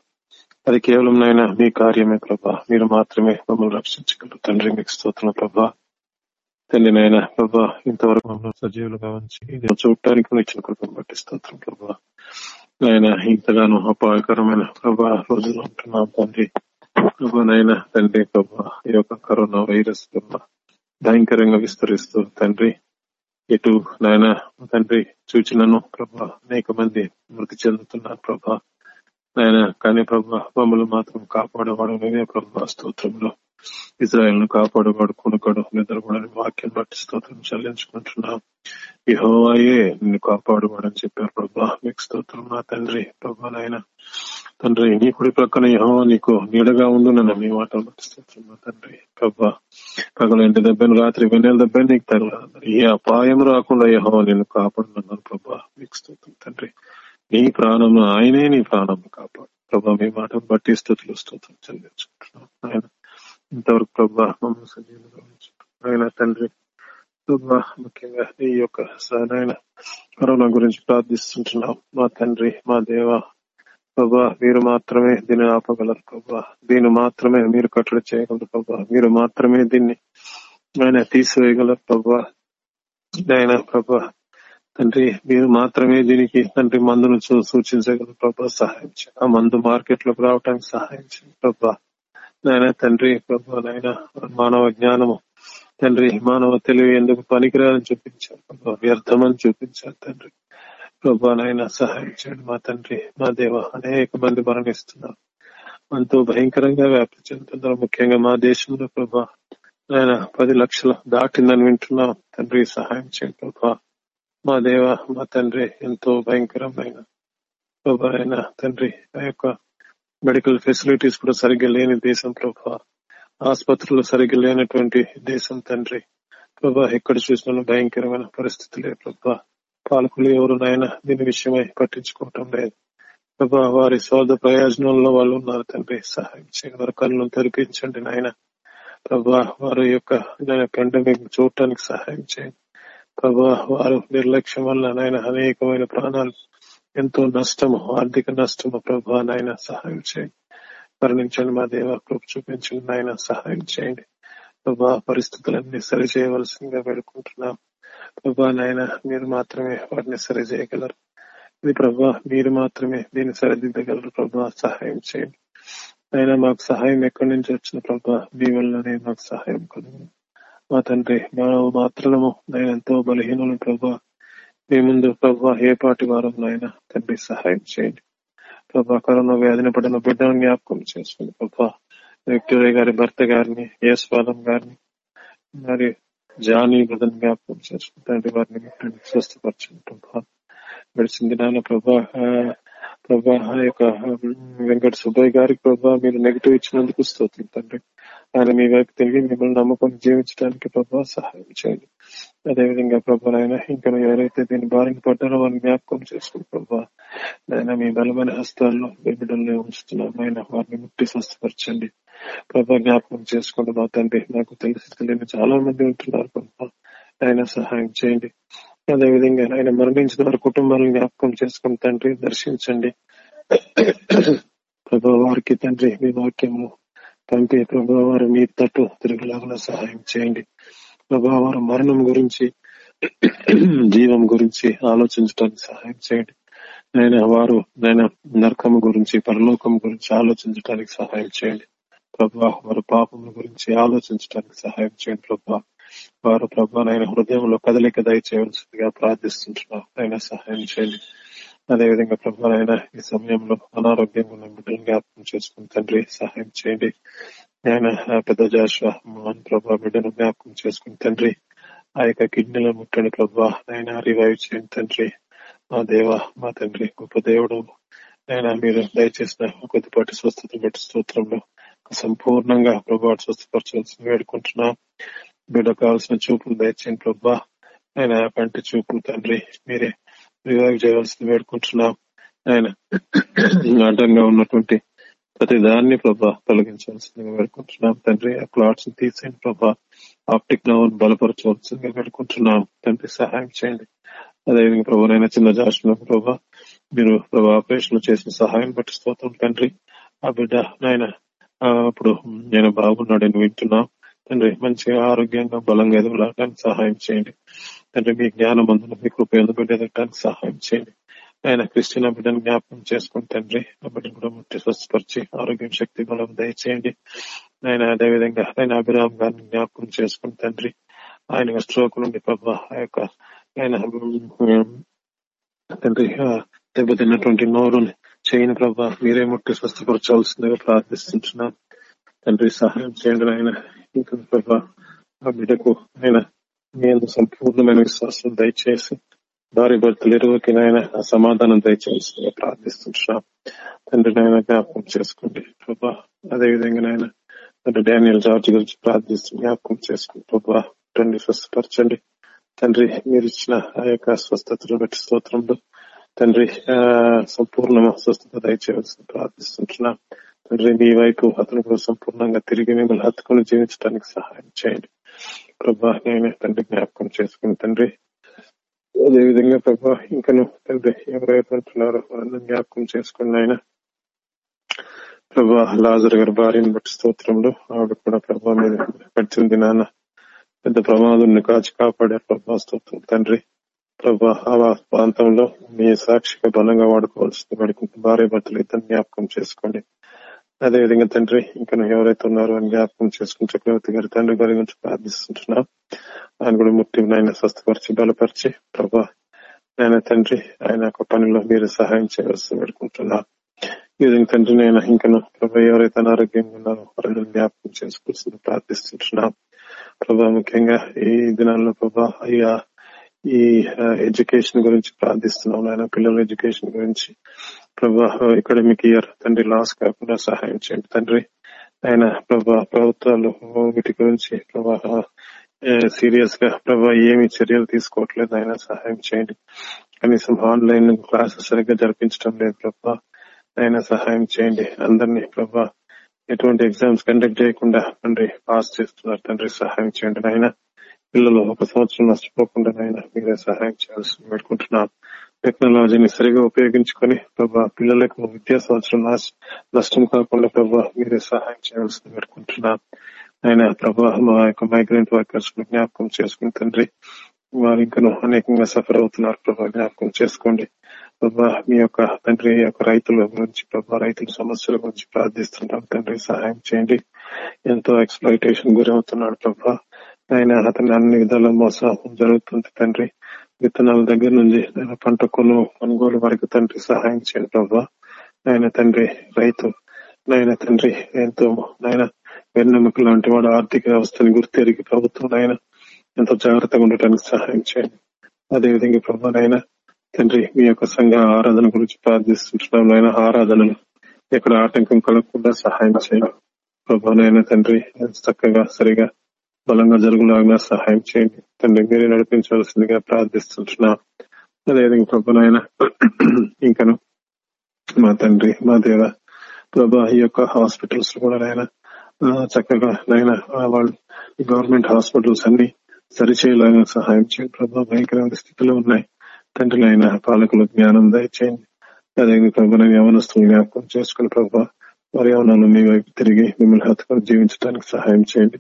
అది కేవలం నాయన మీ కార్యమే ప్రభా. మీరు మాత్రమే మమ్మల్ని రక్షించగలరు తండ్రి మీకు స్తోత్రం ప్రభా. తండ్రి నాయన ప్రభా ఇంతవరకు మమ్మల్ని సజీవులుగా ఉంచి చూడటానికి కూడా ఇచ్చిన కృపను బట్టి స్తోత్రం ప్రభా. నాయన ఇంతగానో అపాయకరమైన ప్రభా రోజులు ఉంటున్నాం తండ్రి. నాయన తండ్రి ఈ యొక్క కరోనా వైరస్ భయంకరంగా విస్తరిస్తూ తండ్రి ఎటు నాయన తండ్రి సూచనను ప్రభా అనేక మంది మృతి చెందుతున్నారు ప్రభా. నాయన కానీ ప్రభా మమ్మల్ని మాత్రం కాపాడేవాడు నేనే ప్రభా స్తోత్రంలో. ఇజ్రాయల్ను కాపాడేవాడు కొనుకోడు నిద్రపడని వాక్యం బట్టి స్తోత్రం చెల్లించుకుంటున్నాం. ఈ హోవాయే నిన్ను కాపాడవాడని చెప్పారు ప్రభా. మీకు స్తోత్రం నా తండ్రి ప్రభా నాయన. తండ్రి నీ కుడి ప్రక్కన యహో నీకు నీడగా ఉండు నన్ను మీ మాటలు తండ్రి? ప్రభా పగల ఇంటి దెబ్బను రాత్రి వెన్నెల దెబ్బని నీకు తగలదు ఏ అపాయం రాకుండా యహో నేను కాపాడుతున్నాను ప్రభా. మీకు తండ్రి. నీ ప్రాణం ఆయనే నీ ప్రాణం కాపాడు. ప్రభా మీ మాటను బట్టి స్థుతులు స్తోత్రం చెల్లించుకుంటున్నాం. ఆయన ఇంతవరకు ప్రభా మమ్మల్ని ఆయన తండ్రి ప్రభా ముఖ్యంగా ఈ యొక్క సరైన కరోనా గురించి ప్రార్థిస్తుంటున్నాం. మా తండ్రి మా దేవ ప్రభా మీరు మాత్రమే దీన్ని ఆపగలరు ప్రభా. దీన్ని మాత్రమే మీరు కట్టడి చేయగలరు ప్రభా. మీరు మాత్రమే దీన్ని ఆయన తీసివేయగలరు ప్రభా. ఆయన ప్రభా తండ్రి మీరు మాత్రమే దీనికి తండ్రి మందును సూచించగలరు ప్రభా. సహాయం ఆ మందు మార్కెట్లోకి రావడానికి సహాయం చేయండి ప్రభా. నాయన తండ్రి ప్రభా నాయన మానవ జ్ఞానము. తండ్రి మానవ తెలివి ఎందుకు పనికిరాలని చూపించారు ప్రభా. వ్యర్థమని చూపించారు తండ్రి. ప్రభా నాయన సహాయం చేయండి మా తండ్రి మా దేవ అనేక మంది మరణిస్తున్నారు. ఎంతో భయంకరంగా వ్యాప్తి చెందుతున్నారు. ముఖ్యంగా మా దేశంలో ప్రభా ఆయన పది లక్షలు దాటిందని వింటున్నాం. తండ్రి సహాయం చేయండి ప్రభా. మా దేవ మా తండ్రి ఎంతో భయంకరమైన ప్రభా ఆయన తండ్రి ఆ యొక్క మెడికల్ ఫెసిలిటీస్ కూడా సరిగ్గా లేని దేశం ప్రభా. ఆసుపత్రులు సరిగ్గా లేనటువంటి దేశం తండ్రి. ప్రభా ఎక్కడ చూసినా భయంకరమైన పరిస్థితులే ప్రభా. పాలకులు ఎవరు నాయన దీని విషయమై పట్టించుకోవటం లేదు ప్రభా వారి స్వార్థ ప్రయోజనంలో వాళ్ళు ఉన్నారు తండ్రి. సహాయం చేయండి వారి కళ్ళు తెరిపించండి నాయన. ప్రభా వారి యొక్క పెండమిక్ చూడటానికి సహాయం చేయండి. ప్రభా వారు నిర్లక్ష్యం వల్ల నాయన అనేకమైన ప్రాణాలు ఎంతో నష్టము ఆర్థిక నష్టము ప్రభా నాయన సహాయం చేయండి. మరణించండి మా దేవ కృప చూపించండి నాయన సహాయం చేయండి. ప్రభా పరిస్థితులన్నీ సరి చేయవలసిందిగా వేడుకుంటున్నాం. ప్రభా నాయన మీరు మాత్రమే వాటిని సరి చేయగలరు ఇది ప్రభా మీరు మాత్రమే దీన్ని సరిదిద్దగలరు ప్రభా సహాయం చేయండి. ఆయన మాకు సహాయం ఎక్కడి నుంచి వచ్చిన ప్రభా? మీ వల్లనే మాకు సహాయం కలుగు మా తండ్రి మా మాత్రము నేను ఎంతో బలహీనులు ప్రభా. మీ ముందు ప్రభా ఏ పాటి వారం నాయన తండ్రి సహాయం చేయండి. ప్రభా కరోనా వ్యాధిని పడిన బిడ్డను జ్ఞాపకం చేసుకోండి ప్రభా విక్టోరియా గారి భర్త గారిని యశ్వాలం గారిని మరి జానీ బ్రదర్ జ్ఞాపకం చేసుకుంటాండి వారిని ముట్టండి స్వస్థపరచండి ప్రభా గడిచిన దినాన ప్రభా ప్రభా యొక్క వెంకట సుబ్బయ్య గారికి ప్రభా మీరు నెగిటివ్ ఇచ్చినందుకు స్తోత్రం తండ్రి. ఆయన మీ వైపు తిరిగి మిమ్మల్ని నమ్మకం జీవించడానికి ప్రభా సహాయం చేయండి. అదేవిధంగా ప్రభా నాయన ఇంకా ఎవరైతే దీని బారిన పడ్డారో వారిని జ్ఞాపకం చేసుకుని ప్రభా. నాయన మీ బలమైన హస్తాల్లో మీ బిడ్డల్ని ఉంచుతున్నాం. ఆయన వారిని ముట్టి స్వస్థపరచండి. ప్రభా జ్ఞాపకం చేసుకోండి మా తండ్రి. నాకు తెలిసి తెలియని చాలా మంది ఉంటున్నారు ప్రభా. ఆయన సహాయం చేయండి. అదేవిధంగా ఆయన మరణించిన వారి కుటుంబాలను జ్ఞాపకం చేసుకుని తండ్రి దర్శించండి. ప్రభా వారికి తండ్రి మీ వాక్యము పంపి ప్రభా వారు మీ తట్టు తిరుగులాగా సహాయం చేయండి. ప్రభా వారు మరణం గురించి జీవం గురించి ఆలోచించడానికి సహాయం చేయండి. ఆయన వారు నేను నరకం గురించి పరలోకం గురించి ఆలోచించడానికి సహాయం చేయండి. ప్రభా వారు పాపం గురించి ఆలోచించడానికి సహాయం చేయండి ప్రభా. వారు ప్రభా నాయన హృదయంలో కదలిక దయచేయవలసిందిగా ప్రార్థిస్తుంటున్నాం ఆయన సహాయం చేయండి. అదేవిధంగా ప్రభా నాయన ఈ సమయంలో అనారోగ్యంగా ఉన్న బిడ్డలు జ్ఞాపకం చేసుకుని తండ్రి సహాయం చేయండి. ఆయన ఆ పెద్ద జాషువా మోహన్ ప్రభా బిడ్డను జ్ఞాపకం చేసుకుని తండ్రి ఆ యొక్క కిడ్నీలో ముట్టండి ప్రభా. ఆయన రివైవ్ చేయండి తండ్రి. మా దేవ మా తండ్రి గొప్ప దేవుడు. ఆయన మీరు దయచేసిన కొద్దిపాటి స్వస్థత బట్టి స్తోత్రంలో సంపూర్ణంగా ప్రభా స్వస్థపరచవలసి వేడుకుంటున్నాం. బిడ్డ కావాల్సిన చూపులు దయచేయండి ప్రభా. ఆయన కంటి చూపులు తండ్రి. మీరే రివైవ్ చేయవలసింది వేడుకుంటున్నాం. ఆయన *clears throat* అడ్డంగా ఉన్నటువంటి ప్రతి దాన్ని ప్రభా తొలగించాల్సిందిగా వేడుకుంటున్నాం. తండ్రి ఆ క్లాట్స్ తీసేయండి ప్రభా. ఆప్టిక్ నోన్ బలపరచవలసిందిగా వేడుకుంటున్నాం. తండ్రి సహాయం చేయండి. అదేవిధంగా ప్రభునైనా చిన్న జాషులో ప్రభా మీరు ప్రభా ఆపరేషన్ చేసిన సహాయం బట్టి స్తోత్రం తండ్రి. ఆ బిడ్డ నాయన అప్పుడు నేను బాగున్నాడని వింటున్నాం. తండ్రి మంచిగా ఆరోగ్యంగా బలంగా ఎదుగులాడటానికి సహాయం చేయండి. తండ్రి మీ జ్ఞానం అందులో మీ కృప ఎందుకు సహాయం చేయండి. ఆయన క్రిస్టియన్ బిడ్డను జ్ఞాపకం చేసుకుని తండ్రి ఆ బిడ్డను కూడా ముట్టి స్వస్థపరిచి ఆరోగ్యం శక్తి బలం దయచేయండి. ఆయన అదేవిధంగా ఆయన అభిరామ్ గారిని జ్ఞాపకం చేసుకుని తండ్రి ఆయన స్ట్రోక్ నుండి ప్రభా ఆ యొక్క ఆయన తండ్రి దెబ్బతిన్నటువంటి నోరుని చేయని ప్రభా మీరే ముట్టి స్వస్థపరచాల్సిందిగా ప్రార్థిస్తున్నాను తండ్రి సహాయం చేయండి ఆయన ఇంకా ప్రభా ఆ బిడ్డకు ఆయన మీ సంపూర్ణమైన విశ్వాసం దయచేసి భార్య భర్తలు ఇరువుకి నాయన సమాధానం దయచేసి ప్రార్థిస్తుంటున్నాం. తండ్రి నాయన జ్ఞాపకం చేసుకోండి ప్రభా. అదేవిధంగా నాయన తండ్రి డానియల్ జార్జ్ గురించి ప్రార్థిస్తూ జ్ఞాపకం చేసుకోండి ప్రభా. తండ్రి స్వస్థపరచండి. తండ్రి మీరు ఇచ్చిన ఆ యొక్క స్వస్థతను బట్టి స్తోత్రంలో తండ్రి సంపూర్ణ స్వస్థత దయచేయవలసి ప్రార్థిస్తుంటున్నా. తండ్రి మీ వైపు అతను కూడా సంపూర్ణంగా తిరిగి మిమ్మల్ని హత్తుకుని జీవించడానికి సహాయం చేయండి. ప్రభా నేనే తండ్రి జ్ఞాపకం చేసుకుని తండ్రి అదేవిధంగా ప్రభా ఇంకను తండ్రి ఎవరైతే ఉంటున్నారో వాళ్ళని జ్ఞాపకం చేసుకుని ఆయన ప్రభా లాజర్ గారి భార్యను బట్టి స్తోత్రంలో ఆవిడ కూడా ప్రభా మీద పడుతుంది నాన్న. పెద్ద ప్రమాదం కాచి కాపాడారు ప్రభా స్తోత్రం తండ్రి. ప్రభా ఆ ప్రాంతంలో మీ సాక్షిగా బలంగా వాడుకోవాల్సింది వాడుకుంటూ భార్య భర్తలు ఇద్దరు జ్ఞాపకం చేసుకోండి. అదేవిధంగా తండ్రి ఇంకా ఎవరైతే ఉన్నారో అని జ్ఞాపకం చేసుకుని చక్రవర్తి గారి తండ్రి గారి గురించి ప్రార్థిస్తుంటున్నాం. ఆయన కూడా ముట్టి ఆయన స్వస్థపరిచి బలపరిచి ప్రభా ఆయన తండ్రి ఆయన యొక్క పనిలో మీరు సహాయం చేయవలసి పెడుకుంటున్నా ఈ విధంగా తండ్రి నేను ఇంకను ప్రభా ఎవరైతే అనారోగ్యంగా ఉన్నారో వారిని జ్ఞాపకం చేసుకోవాల్సింది ప్రార్థిస్తుంటున్నాం. ప్రభా ముఖ్యంగా ఈ దినాల్లో ప్రభా అయ్యా ఈ ఎడ్యుకేషన్ గురించి ప్రార్థిస్తున్నాం ఆయన పిల్లల ఎడ్యుకేషన్ గురించి. ప్రభా అకాడమిక్ ఇయర్ తండ్రి లాస్ కాకుండా సహాయం చేయండి తండ్రి. ఆయన ప్రభా ప్రభుత్వాలు వీటి గురించి ప్రభా సీరియస్గా ప్రభా ఏమి చర్యలు తీసుకోవట్లేదు ఆయన సహాయం చేయండి. కనీసం ఆన్లైన్ క్లాసెస్ సరిగ్గా జరిపించడం లేదు ప్రభా. ఆయన సహాయం చేయండి. అందరినీ ప్రభా ఎటువంటి ఎగ్జామ్స్ కండక్ట్ చేయకుండా తండ్రి పాస్ చేస్తున్నారు తండ్రి సహాయం చేయండి ఆయన పిల్లలు ఒక సంవత్సరం నష్టపోకుండా ఆయన మీరే సహాయం చేయాల్సి పెట్టుకుంటున్నాం టెక్నాలజీని సరిగా ఉపయోగించుకొని ప్రభా పిల్లలకు విద్యా సంవత్సరం నష్టం కాకుండా ప్రభా మీరే సహాయం చేయాల్సి పెట్టుకుంటున్నాం ఆయన ప్రభా మా యొక్క మైగ్రెంట్ వర్కర్స్ జ్ఞాపకం చేసుకుని తండ్రి వారు ఇంకను అనేకంగా సఫర్ అవుతున్నారు ప్రభా జ్ఞాపకం చేసుకోండి. ప్రభా మీ యొక్క తండ్రి యొక్క రైతుల గురించి ప్రభా రైతుల సమస్యల గురించి ప్రార్థిస్తున్నాం తండ్రి సహాయం చేయండి. ఎంతో ఎక్స్ప్లైటేషన్ గురవుతున్నాడు ప్రభా. ఆయన అతని అన్ని విధాల మోసం జరుగుతుంది తండ్రి. విత్తనాల దగ్గర నుంచి ఆయన పంట కొను కొనుగోలు వరకు తండ్రి సహాయం చేయండి ప్రభావ నాయన తండ్రి రైతు నాయన తండ్రి ఎంతో నాయన వెన్నెముక లాంటి వాడు ఆర్థిక వ్యవస్థను గుర్తెరిగి ప్రభుత్వం ఆయన ఎంతో జాగ్రత్తగా ఉండటానికి సహాయం చేయండి. అదేవిధంగా ప్రభా నాయన తండ్రి మీ యొక్క సంఘ ఆరాధన గురించి ప్రార్థిస్తుంటున్నాం నాయన. ఆరాధనలు ఎక్కడ ఆటంకం కలగకుండా సహాయం చేయండి. నాయన తండ్రి చక్కగా సరిగా బలంగా జరుగులాగా సహాయం చేయండి. తండ్రి మీరే నడిపించవలసిందిగా ప్రార్థిస్తుంటున్నా. అదేవిధంగా ప్రభునాయన ఇంకను మా తండ్రి మా దేవ ప్రభా ఈ యొక్క హాస్పిటల్స్ కూడా నాయన చక్కగా నాయన వాళ్ళు గవర్నమెంట్ హాస్పిటల్స్ అన్ని సరిచేయలాగా సహాయం చేయండి ప్రభా. భయంకరమైన స్థితిలో ఉన్నాయి. తండ్రి ఆయన పాలకులు జ్ఞానం దయచేయండి. అదేవిధంగా ప్రభుత్వ యవనస్తులు జ్ఞాపకం చేసుకుని ప్రభా వారి యవనాలు మీ వైపు తిరిగి మిమ్మల్ని హత్తుకొని జీవించడానికి సహాయం చేయండి.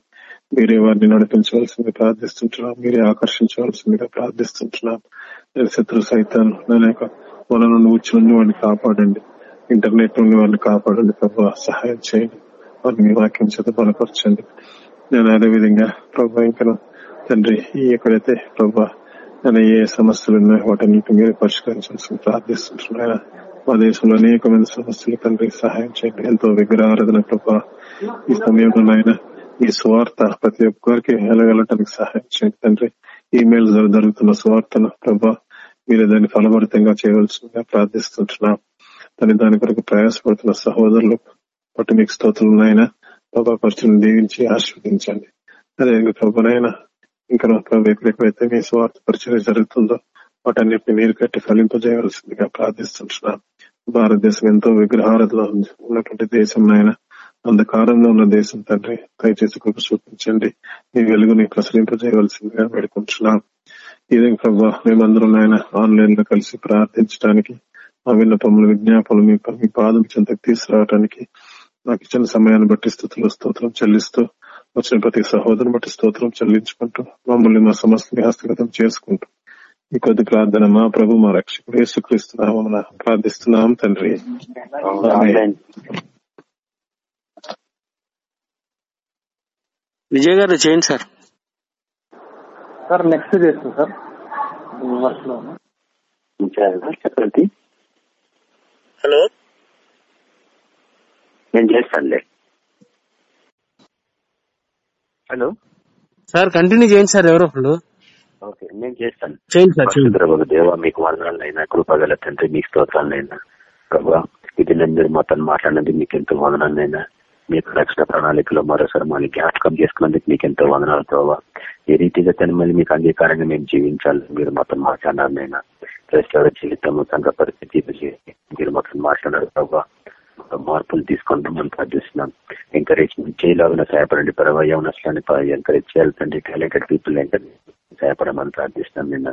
మీరే వారిని నడిపించవలసింది ప్రార్థిస్తుంటున్నాం. మీరే ఆకర్షించవలసిందిగా ప్రార్థిస్తుంటున్నాం. శత్రు సైతాన్ లేక యొక్క నుండి ఉచ్చి వాడిని కాపాడండి. ఇంటర్నెట్ నుండి వాళ్ళని కాపాడండి ప్రభు. సహాయం చేయండి. వారిని మీ వాక్యం చేత బలపరచండి. నేను అదే విధంగా ప్రభా ఇంకా తండ్రి ఎక్కడైతే ప్రభా నేను ఏ సమస్యలు ఉన్నాయో వాటన్నిటి మీరు పరిష్కరించాల్సి ప్రార్థిస్తుంటున్నాయన మా దేశంలో అనేకమైన సమస్యలు తండ్రి సహాయం చేయండి. ఎంతో విగ్రహారాధన ప్రభా ఈ సమయంలో నాయన ఈ స్వార్థ ప్రతి ఒక్కరికి వెళ్ళగలటానికి సహాయం చేయండి తండ్రి. ఈమెయిల్ ద్వారా జరుగుతున్న స్వార్థను ప్రభా మీరు దాన్ని ఫలభరితంగా చేయవలసిందిగా ప్రార్థిస్తుంటున్నాం. తన దాని కొరకు ప్రయాసపడుతున్న సహోదరులు పట్టు మీకు స్తోత్రులనైనా ప్రభా పరిచయం దీవించి ఆస్వాదించండి అదే ప్రభునైనా ఇంకా ప్రభు ఎక్కడెక్కడైతే మీ స్వార్థ పరిచయం జరుగుతుందో వాటన్నిటిని నీరు కట్టి ఫలింపజేయవలసిందిగా ప్రార్థిస్తుంటున్నాం. భారతదేశం ఎంతో విగ్రహారతలో ఉన్నటువంటి దేశం నాయన. అంధకారంలో ఉన్న దేశం తండ్రి దయచేసి కృప చూపించండి. మీ వెలుగుని ప్రసరింపజేయవలసిందిగా వేడుకుంటున్నాం. ఇదే ప్రభా మేమందరం నాయన ఆన్లైన్లో కలిసి ప్రార్థించడానికి మా విన్నపములు విజ్ఞాపనలు మీ మీ పాదం చెంతకు తీసుకురావడానికి నాకు ఇచ్చిన సమయాన్ని బట్టి స్థుతులు స్తోత్రం చెల్లిస్తూ వచ్చిన ప్రతి సహోదరుని బట్టి స్తోత్రం చెల్లించుకుంటూ మమ్మల్ని మా సమస్యని హస్తగతం చేసుకుంటూ ఈ కొద్ది ప్రార్థన మా ప్రభు మా రక్షకుడు యేసుక్రీస్తున్నామని ప్రార్థిస్తున్నాం తండ్రి. విజయ్ గారు చేయండి సార్. సార్ నెక్స్ట్ చేస్తాం సార్. చెప్పండి. హలో. నేను చేస్తానులే. హలో. సార్ కంటిన్యూ చేయండి సార్ ఎవరో ఒకళ్ళు. ఓకే నేను చేస్తాను. చేయండి సార్ దేవ మీకు వందనాలైనా కృపగల తండ్రి మీకు స్తోత్రాలైనా. ప్రభా ఇది నేను మీరు మాతో మాట్లాడినందుకు మీకు ఎంతో వందనాలైనా. మీకు రక్షణ ప్రణాళికలో మరోసారి మళ్ళీ జ్ఞాపకం చేసుకున్నందుకు మీకు ఎంతో వందనాలు ప్రభావ ఏ రీతిగా తను మళ్ళీ మీకు అంగీకారంగా మేము జీవించాలి మీరు మొత్తం మాట్లాడారు నైనా క్రైస్తవ జీవితము సంఘ పరిస్థితి మీరు మొత్తం మాట్లాడారు ప్రభావ మార్పులు తీసుకుంటాం మనం ప్రార్థిస్తున్నాం. ఎంకరేజ్మెంట్ చేయలాగిన సహాయపడండి పరవ యవనస్లాన్ని ఎంకరేజ్ చేయాలి తండ్రి. టాలెంటెడ్ పీపుల్ ఎంకరేజ్ సహాయపడమని ప్రార్థిస్తున్నాం నిన్న.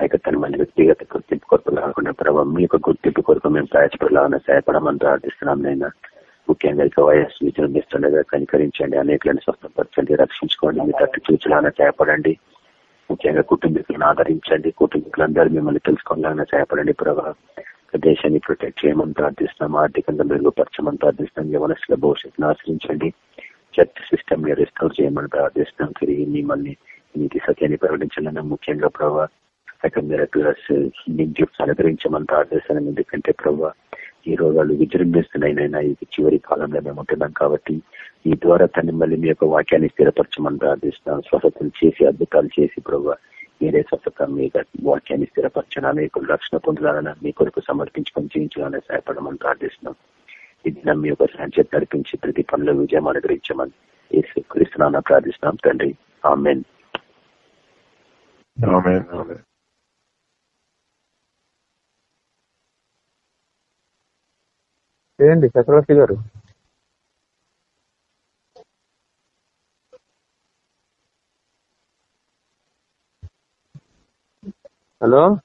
అయితే తన మన వ్యక్తిగత గుర్తింపు కొరకు కాకుండా ప్రభావ మీ యొక్క గుర్తింపు కొరకు మేము ప్రయాసపడలాగా సహాయపడమని ప్రార్థిస్తున్నాం నైనా ముఖ్యంగా ఇక వయస్సు విజృంభిస్తుండగా కనికరించండి అనేకలను స్వస్థపరచండి రక్షించుకోండి మీ తట్టు చూచలాగా సహాయపడండి ముఖ్యంగా కుటుంబీకులను ఆదరించండి కుటుంబీకులందరూ మిమ్మల్ని తెలుసుకోవాలన్నా సహాయపడండి ప్రభావ దేశాన్ని ప్రొటెక్ట్ చేయమని ప్రార్థిస్తున్నాం ఆర్థికంగా మెరుగుపరచమని ప్రార్థిస్తున్నాం యవనస్తుల భవిష్యత్తును ఆశ్రయించండి చర్చ్ సిస్టమ్ని రెస్టోర్ చేయమని ప్రార్థిస్తున్నాం తిరిగి మిమ్మల్ని నీతి సత్యాన్ని ప్రకటించాలన్నా ముఖ్యంగా ప్రభావ మిరకులస్ గిఫ్ట్స్ అనుగ్రహించమని ప్రార్థిస్తున్నాం ఎందుకంటే ప్రభావ ఈ రోగాలు విజృంభిస్తున్నాయినైనా ఇది చివరి కాలంలో మేము ఉంటున్నాం కాబట్టి ఈ ద్వారా తన మళ్ళీ మీ యొక్క వాక్యాన్ని స్థిరపరచమని ప్రార్థిస్తున్నాం. స్వస్థతలు చేసి అద్భుతాలు చేసి ప్రభావ మీరే స్వస్థత మీ వాక్యాన్ని స్థిరపరచడం మీకు రక్షణ పొందాలన్నా మీ కొరకు సమర్పించుకొని జీవించాలని సహాయపడమని ప్రార్థిస్తున్నాం. ఇది మీ యొక్క సాంచేత నడిపించి ప్రతి పనిలో విజయం అనుగ్రహించమని క్రీస్తున్నా ప్రార్థిస్తున్నాం. తండ్రి ఆమెన్. ఆమేన్. చక్రవర్తి గారు. హలో?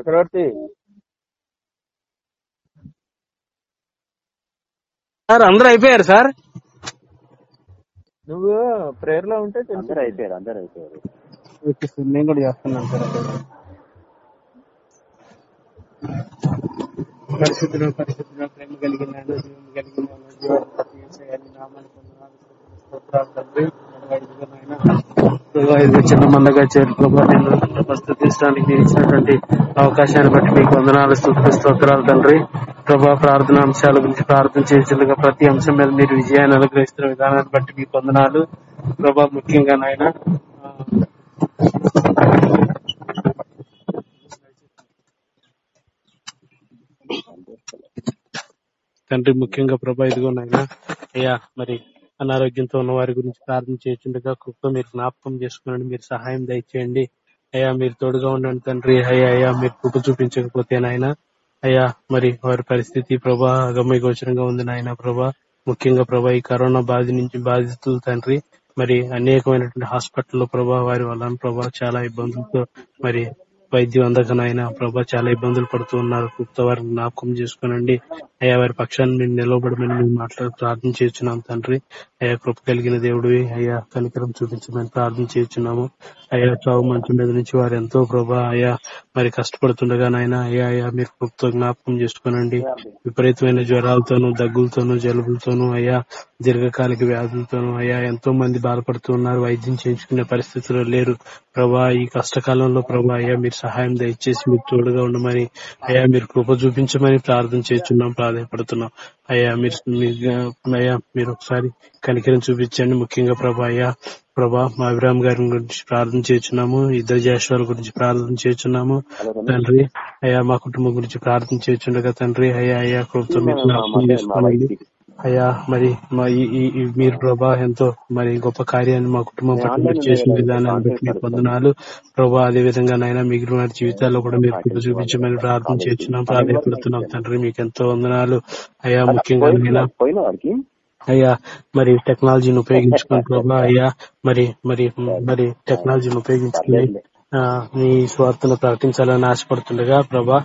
చక్రవర్తి? సార్ అందరూ అయిపోయారు సార్. నువ్వు ప్రేయర్లో ఉంటే తెలుసు. అందరూ అయిపోయారు అందరూ అయిపోయారు. నేను కూడా చేస్తున్నాను సార్. పరిశుద్ధులు పరిశుద్ధులు ప్రేమ కలిగిన కలిగిన చిన్న మందగా చేరు ప్రభా నేను ప్రస్తుతించడానికి మీరు ఇచ్చినటువంటి అవకాశాన్ని బట్టి మీకు వందనాలు స్థుతులు స్తోత్రాలు తండ్రి. ప్రభా ప్రార్థన అంశాల గురించి ప్రార్థన చేసేందుకు ప్రతి అంశం మీద మీరు విజయాన్ని అనుగ్రహిస్తున్న విధానాన్ని బట్టి మీకు వందనాలు. ప్రభా ముఖ్యంగా నాయన తండ్రి ముఖ్యంగా ప్రభా ఇదిగో నాయన అయ్యా మరి అనారోగ్యంతో ఉన్న వారి గురించి ప్రార్థన చేస్తుండగా కృప మీరు జ్ఞాపకం చేసుకుని మీరు సహాయం దయచేయండి. అయ్యా మీరు తోడుగా ఉండండి తండ్రి. అయ్యా అయ్యా మీరు కృప చూపించకపోతే నాయన అయ్యా మరి వారి పరిస్థితి ప్రభా అగమ్య గోచరంగా ఉంది నాయన ప్రభా. ముఖ్యంగా ప్రభా ఈ కరోనా బాధ నుంచి బాధితులు తండ్రి. మరి అనేకమైనటువంటి హాస్పిటల్లో ప్రభా వారి వలన ప్రభా చాలా ఇబ్బందులతో మరి వైద్యం అందక నాయన ప్రభా చాలా ఇబ్బందులు పడుతూ ఉన్నారు. కృప్త వారిని జ్ఞాపకం చేసుకోనండి. అయ్యా వారి పక్షాన్ని మేము నిలవబడమని మేము మాట్లాడి ప్రార్థన చేస్తున్నాం తండ్రి. అయ్యా కృప కలిగిన దేవుడివి. అయ్యా కనికరం చూపించమని ప్రార్థన చేస్తున్నాము అయ్యా ప్రభు మంచం మీద నుంచి వారు ఎంతో ప్రభా అయ్యా మరి కష్టపడుతుండగా నాయన అయ్యా అయ్యా మీరు కృపతో జ్ఞాపకం చేసుకోనండి. విపరీతమైన జ్వరాలతోనూ దగ్గులతోనూ జలుబులతోనూ అయ్యా దీర్ఘకాలిక వ్యాధులతోనూ అయ్యా ఎంతో మంది బాధపడుతున్నారు వైద్యం చేయించుకునే పరిస్థితిలో లేరు. ప్రభా ఈ కష్టకాలంలో ప్రభా అయ్యా మీరు సహాయం దయచేసి మీరు తోడుగా ఉండమని అయ్యా మీరు కృప చూపించమని ప్రార్థన చేస్తున్నాం ప్రాధాయపడుతున్నాం అయ్యా మీరు అయ్యా మీరు ఒకసారి కనికరం చూపించండి. ముఖ్యంగా ప్రభా అయ్యా ప్రభా మా అభిరామ్ గారి గురించి ప్రార్థన చేస్తున్నాము. ఇద్దరు జాషువాల గురించి ప్రార్థన చేస్తున్నాము. తండ్రి అయ్యా మా కుటుంబం గురించి ప్రార్థన చేస్తుండగా తండ్రి అయ్యా అయ్యా కృపతో మీరు చేసుకోండి. అయ్యా మరి మా మీరు ప్రభా ఎంతో మరి గొప్ప కార్యాన్ని మా కుటుంబం పట్ల మీరు చేసిన విధానాన్ని బట్టి మీకు వందనాలు. ప్రభా అదే విధంగా నాయన మిగిలిన వారి జీవితాల్లో కూడా మీరు కృప చూపించమని ప్రార్థన చేస్తున్నాం. ప్రాధాన్యపడుతున్నాం తండ్రి మీకు ఎంతో వందనాలు. అయ్యా ముఖ్యంగా అయ్యా మరి టెక్నాలజీని ఉపయోగించుకుని *laughs* ప్రభా అయ్యా మరి మరి మరి టెక్నాలజీని ఉపయోగించుకుని మీ స్వార్థను ప్రకటించాలని ఆశపడుతుండగా ప్రభా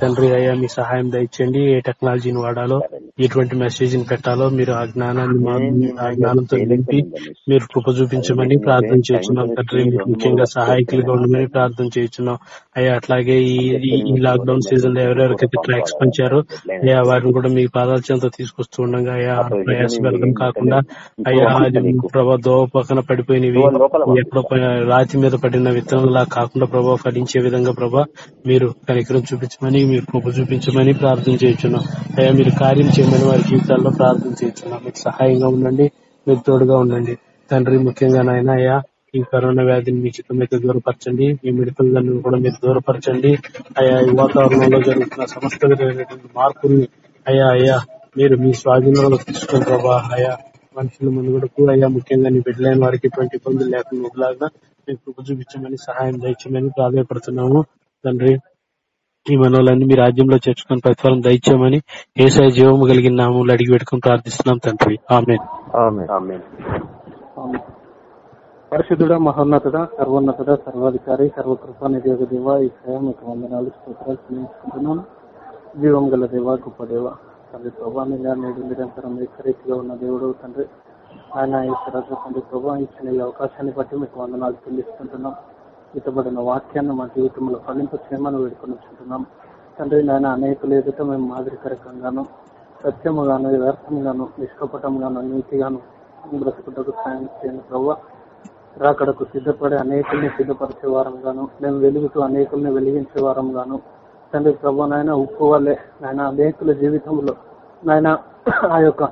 తండ్రి అయ్యా మీ సహాయం దయచేయండి. ఏ టెక్నాలజీని వాడాలో ఎటువంటి మెసేజ్ని పెట్టాలో మీరు ఆ జ్ఞానాన్ని ఆ జ్ఞానంతో నింపి మీరు కృప చూపించమని ప్రార్థన చేస్తున్నాం తండ్రి. ముఖ్యంగా సహాయకులుగా ఉండమని ప్రార్థన చేస్తున్నాం. అయ్యా అట్లాగే ఈ ఈ లాక్డౌన్ సీజన్లో ఎవరెవరికైతే ట్రాక్స్ పంచారో అయ్యా వారిని కూడా మీ పాదాల చెంత తీసుకొస్తూ ఉండగా అయ్యా ప్రయాస కాకుండా అయ్యా ప్రభా దోవ పక్కన పడిపోయినవి ఎక్కడో రాతి మీద పడిన విత్తనంలా కాకుండా ప్రభావ ఫలించే విధంగా ప్రభా మీరు కనికరం చూపించమని మీరు కృప చూపించమని ప్రార్థన చేస్తున్నాం అయ్యా మీరు కార్యం చేయమని వారి జీవితాల్లో ప్రార్థన చేస్తున్నాం మీకు సహాయంగా ఉండండి మీకు తోడుగా ఉండండి. తండ్రి ముఖ్యంగా నాయన అయ్యా ఈ కరోనా వ్యాధిని మీ చిత్తం మీద దూరపరచండి ఈ మెడికల్ కూడా మీరు దూరపరచండి. అయ్యా ఈ వాతావరణంలో జరుగుతున్న సమస్య మార్పుల్ని అయ్యా అయ్యా మీరు మీ స్వాధీనంలో తీసుకుని ప్రభా అయ్యా మనుషుల మనుగడకు అయ్యా ముఖ్యంగా నీ బిడ్డలైన వారికి ఎటువంటి ఇబ్బందులు లేకుండా ఉండలాగా మీరు కృప చూపించమని సహాయం దయచేయమని ప్రాధాయపడుతున్నాము తండ్రి ఈ మనోలన్నీ మీ రాజ్యంలో చేర్చుకుని ప్రతిఫలం దయచేయమని ఏసాయ జీవము కలిగిన నామములు అడిగి పెట్టుకుని ప్రార్థిస్తున్నాం తండ్రి. ఆమె ఆమేన్. పరిశుద్ధుడ మహోన్నతుడ సర్వోన్నతుడ సర్వాధికారి సర్వకృపానిధి యొక్క దేవ ఈ సేవ మీకు వందనాలు స్తోత్రాలు చెల్లించుకుంటున్నాను జీవం గల దేవ గొప్ప దేవ. తండ్రి ప్రభా నేడు నిరంతరం ఏకరీతిగా ఉన్న దేవుడు తండ్రి. ఆయన తండ్రి ప్రభా ఇచ్చిన ఈ అవకాశాన్ని బట్టి మీకు వందనాలు చెల్లిస్తుంటున్నాం. ఇతబడిన వాక్యాన్ని మా జీవితంలో ఫలింపు చేయమని వేడుకొని తండ్రి నాయన అనేకులు ఎదుట మేము మాదిరికరకంగాను సత్యముగాను యథార్థముగాను నిష్కపటంగాను నీతిగాను బ్రతుకుంటకు సాయం చేయను ప్రభావ రాకడకు సిద్ధపడే అనేకుల్ని సిద్ధపరిచే వారంగాను మేము వెలుగుతూ అనేకుల్ని వెలిగించే వారంగాను. తండ్రి ప్రభు నాయన ఉప్పు వల్లే నాయన అనేకుల జీవితంలో నాయన ఆ యొక్క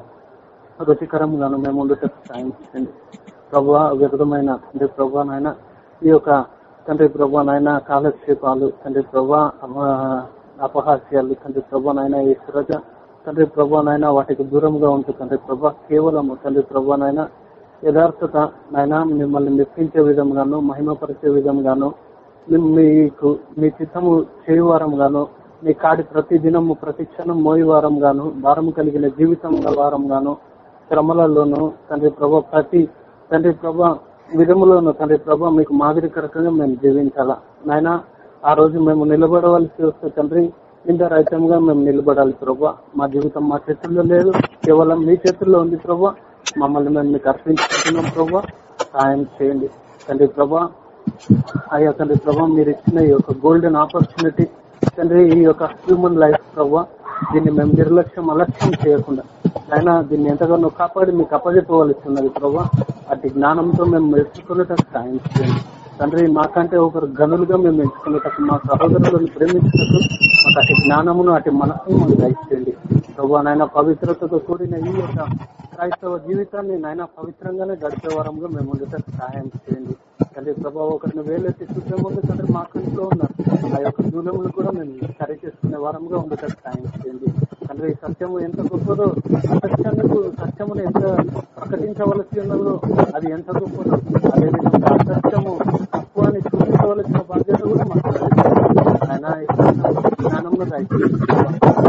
రుచికరంగాను మేము ఉండటకు సాయం చేయండి. ప్రభు విధమైన తండ్రి ప్రభు నాయన ఈ యొక్క తండ్రి ప్రభు నాయన కాలక్షేపాలు తండ్రి ప్రభు అపహాస్యాలు తండ్రి ప్రభు నాయన ఈ సురజ తండ్రి ప్రభు నాయన వాటికి దూరంగా ఉంటుంది తండ్రి ప్రభు కేవలం తండ్రి ప్రభు నాయన యథార్థత నాయన మిమ్మల్ని మెప్పించే విధంగాను మహిమపరిచే విధంగాను మీకు మీ చిత్తము చేయువారం నీ మీ కాడి ప్రతి దినము ప్రతి క్షణం మోయవారం గాను భారం కలిగిన జీవితం వారం గాను శ్రమలలోను తండ్రి ప్రభ ప్రతి తండ్రి ప్రభ విధములోను తండ్రి ప్రభ మీకు మాదిరికరకంగా మేము జీవించాలా. నాయన ఆ రోజు మేము నిలబడవలసి వస్తే తండ్రి ఇంత రహితంగా మేము నిలబడాలి ప్రభా. మా జీవితం మా చేతుల్లో లేదు కేవలం మీ చేతుల్లో ఉంది ప్రభా. మమ్మల్ని మేము మీకు అర్పించుకుంటున్నాం ప్రభా. సాయం చేయండి. తండ్రి ప్రభా అయ్యా తండ్రి ప్రభా మీరు ఇచ్చిన ఈ యొక్క గోల్డెన్ ఆపర్చునిటీ తండ్రి ఈ యొక్క హ్యూమన్ లైఫ్ ప్రవ్వ దీన్ని మేము నిర్లక్ష్యం అలక్ష్యం చేయకుండా ఆయన దీన్ని ఎంతగానో కాపాడి మీకు అప్పజెప్పవలసి ఉన్నది ప్రభా అటు జ్ఞానంతో మేము మెచ్చుకున్నట్టు సాయం చేయండి. తండ్రి మాకంటే ఒకరు గనులుగా మేము ఎంచుకున్నట్టు మా సహోదరులను ప్రేమించినట్టు మాకు అటు జ్ఞానమును అటు మనస్సును మాకు దయచేయండి. ప్రభు నాయన పవిత్రతతో కూడిన ఈ యొక్క క్రైస్తవ జీవితాన్ని నాయన పవిత్రంగానే గడిపే వారంగా మేము ఉండటం సహాయం చేయండి. తండ్రి ప్రభావ ఒకరిని వేలెత్తి చూసే ముందు తండ్రి మా కంట్లో ఉన్నారు. ఆ యొక్క దూలములు కూడా మేము సరి చేసుకునే వారంగా ఉండటం సాయం చేయండి. తండ్రి ఈ సత్యము ఎంత గొప్పదో అసత్యానికి సత్యమును ఎంత ప్రకటించవలసి ఉన్నదో అది ఎంత గొప్పదో అదేవిధంగా అసత్యము తక్కువ అని చూపించవలసిన బాధ్యత కూడా మాకు ఆయన జ్ఞానంలో దాయి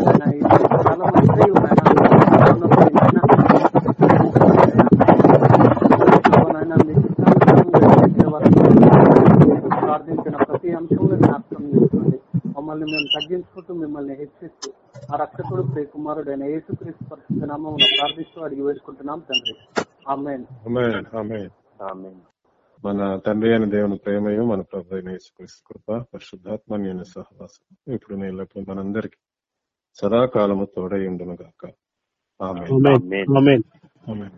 ఆయన ఈ చాలా మంది ఆయన నాయన మీ చిత్తానుసారంగా చేసే వరకు ప్రార్థించిన ప్రతి అంశంలో జ్ఞాపకం చేసుకోండి మమ్మల్ని మేము తగ్గించుకుంటూ మిమ్మల్ని హెచ్చిస్తూ ఆ రక్షకుడు ప్రియ కుమారుడైన యేసుక్రీస్తు పరిశుద్ధ నామం ప్రార్థిస్తూ అడిగి వేసుకుంటున్నాం తండ్రి. ఆమెన్. Amen, amen. ఆమేన్. మన తండ్రి అయిన దేవుని ప్రేమయు మన ప్రభు అయిన యేసుక్రీస్తు కృప పరిశుద్ధాత్మన్యన సహవాసం ఇప్పుడు నేను మనందరికి సదాకాలము తోడై ఉండును గాక ఆమె ఆమేన్. ఆమేన్. ఆమెన్.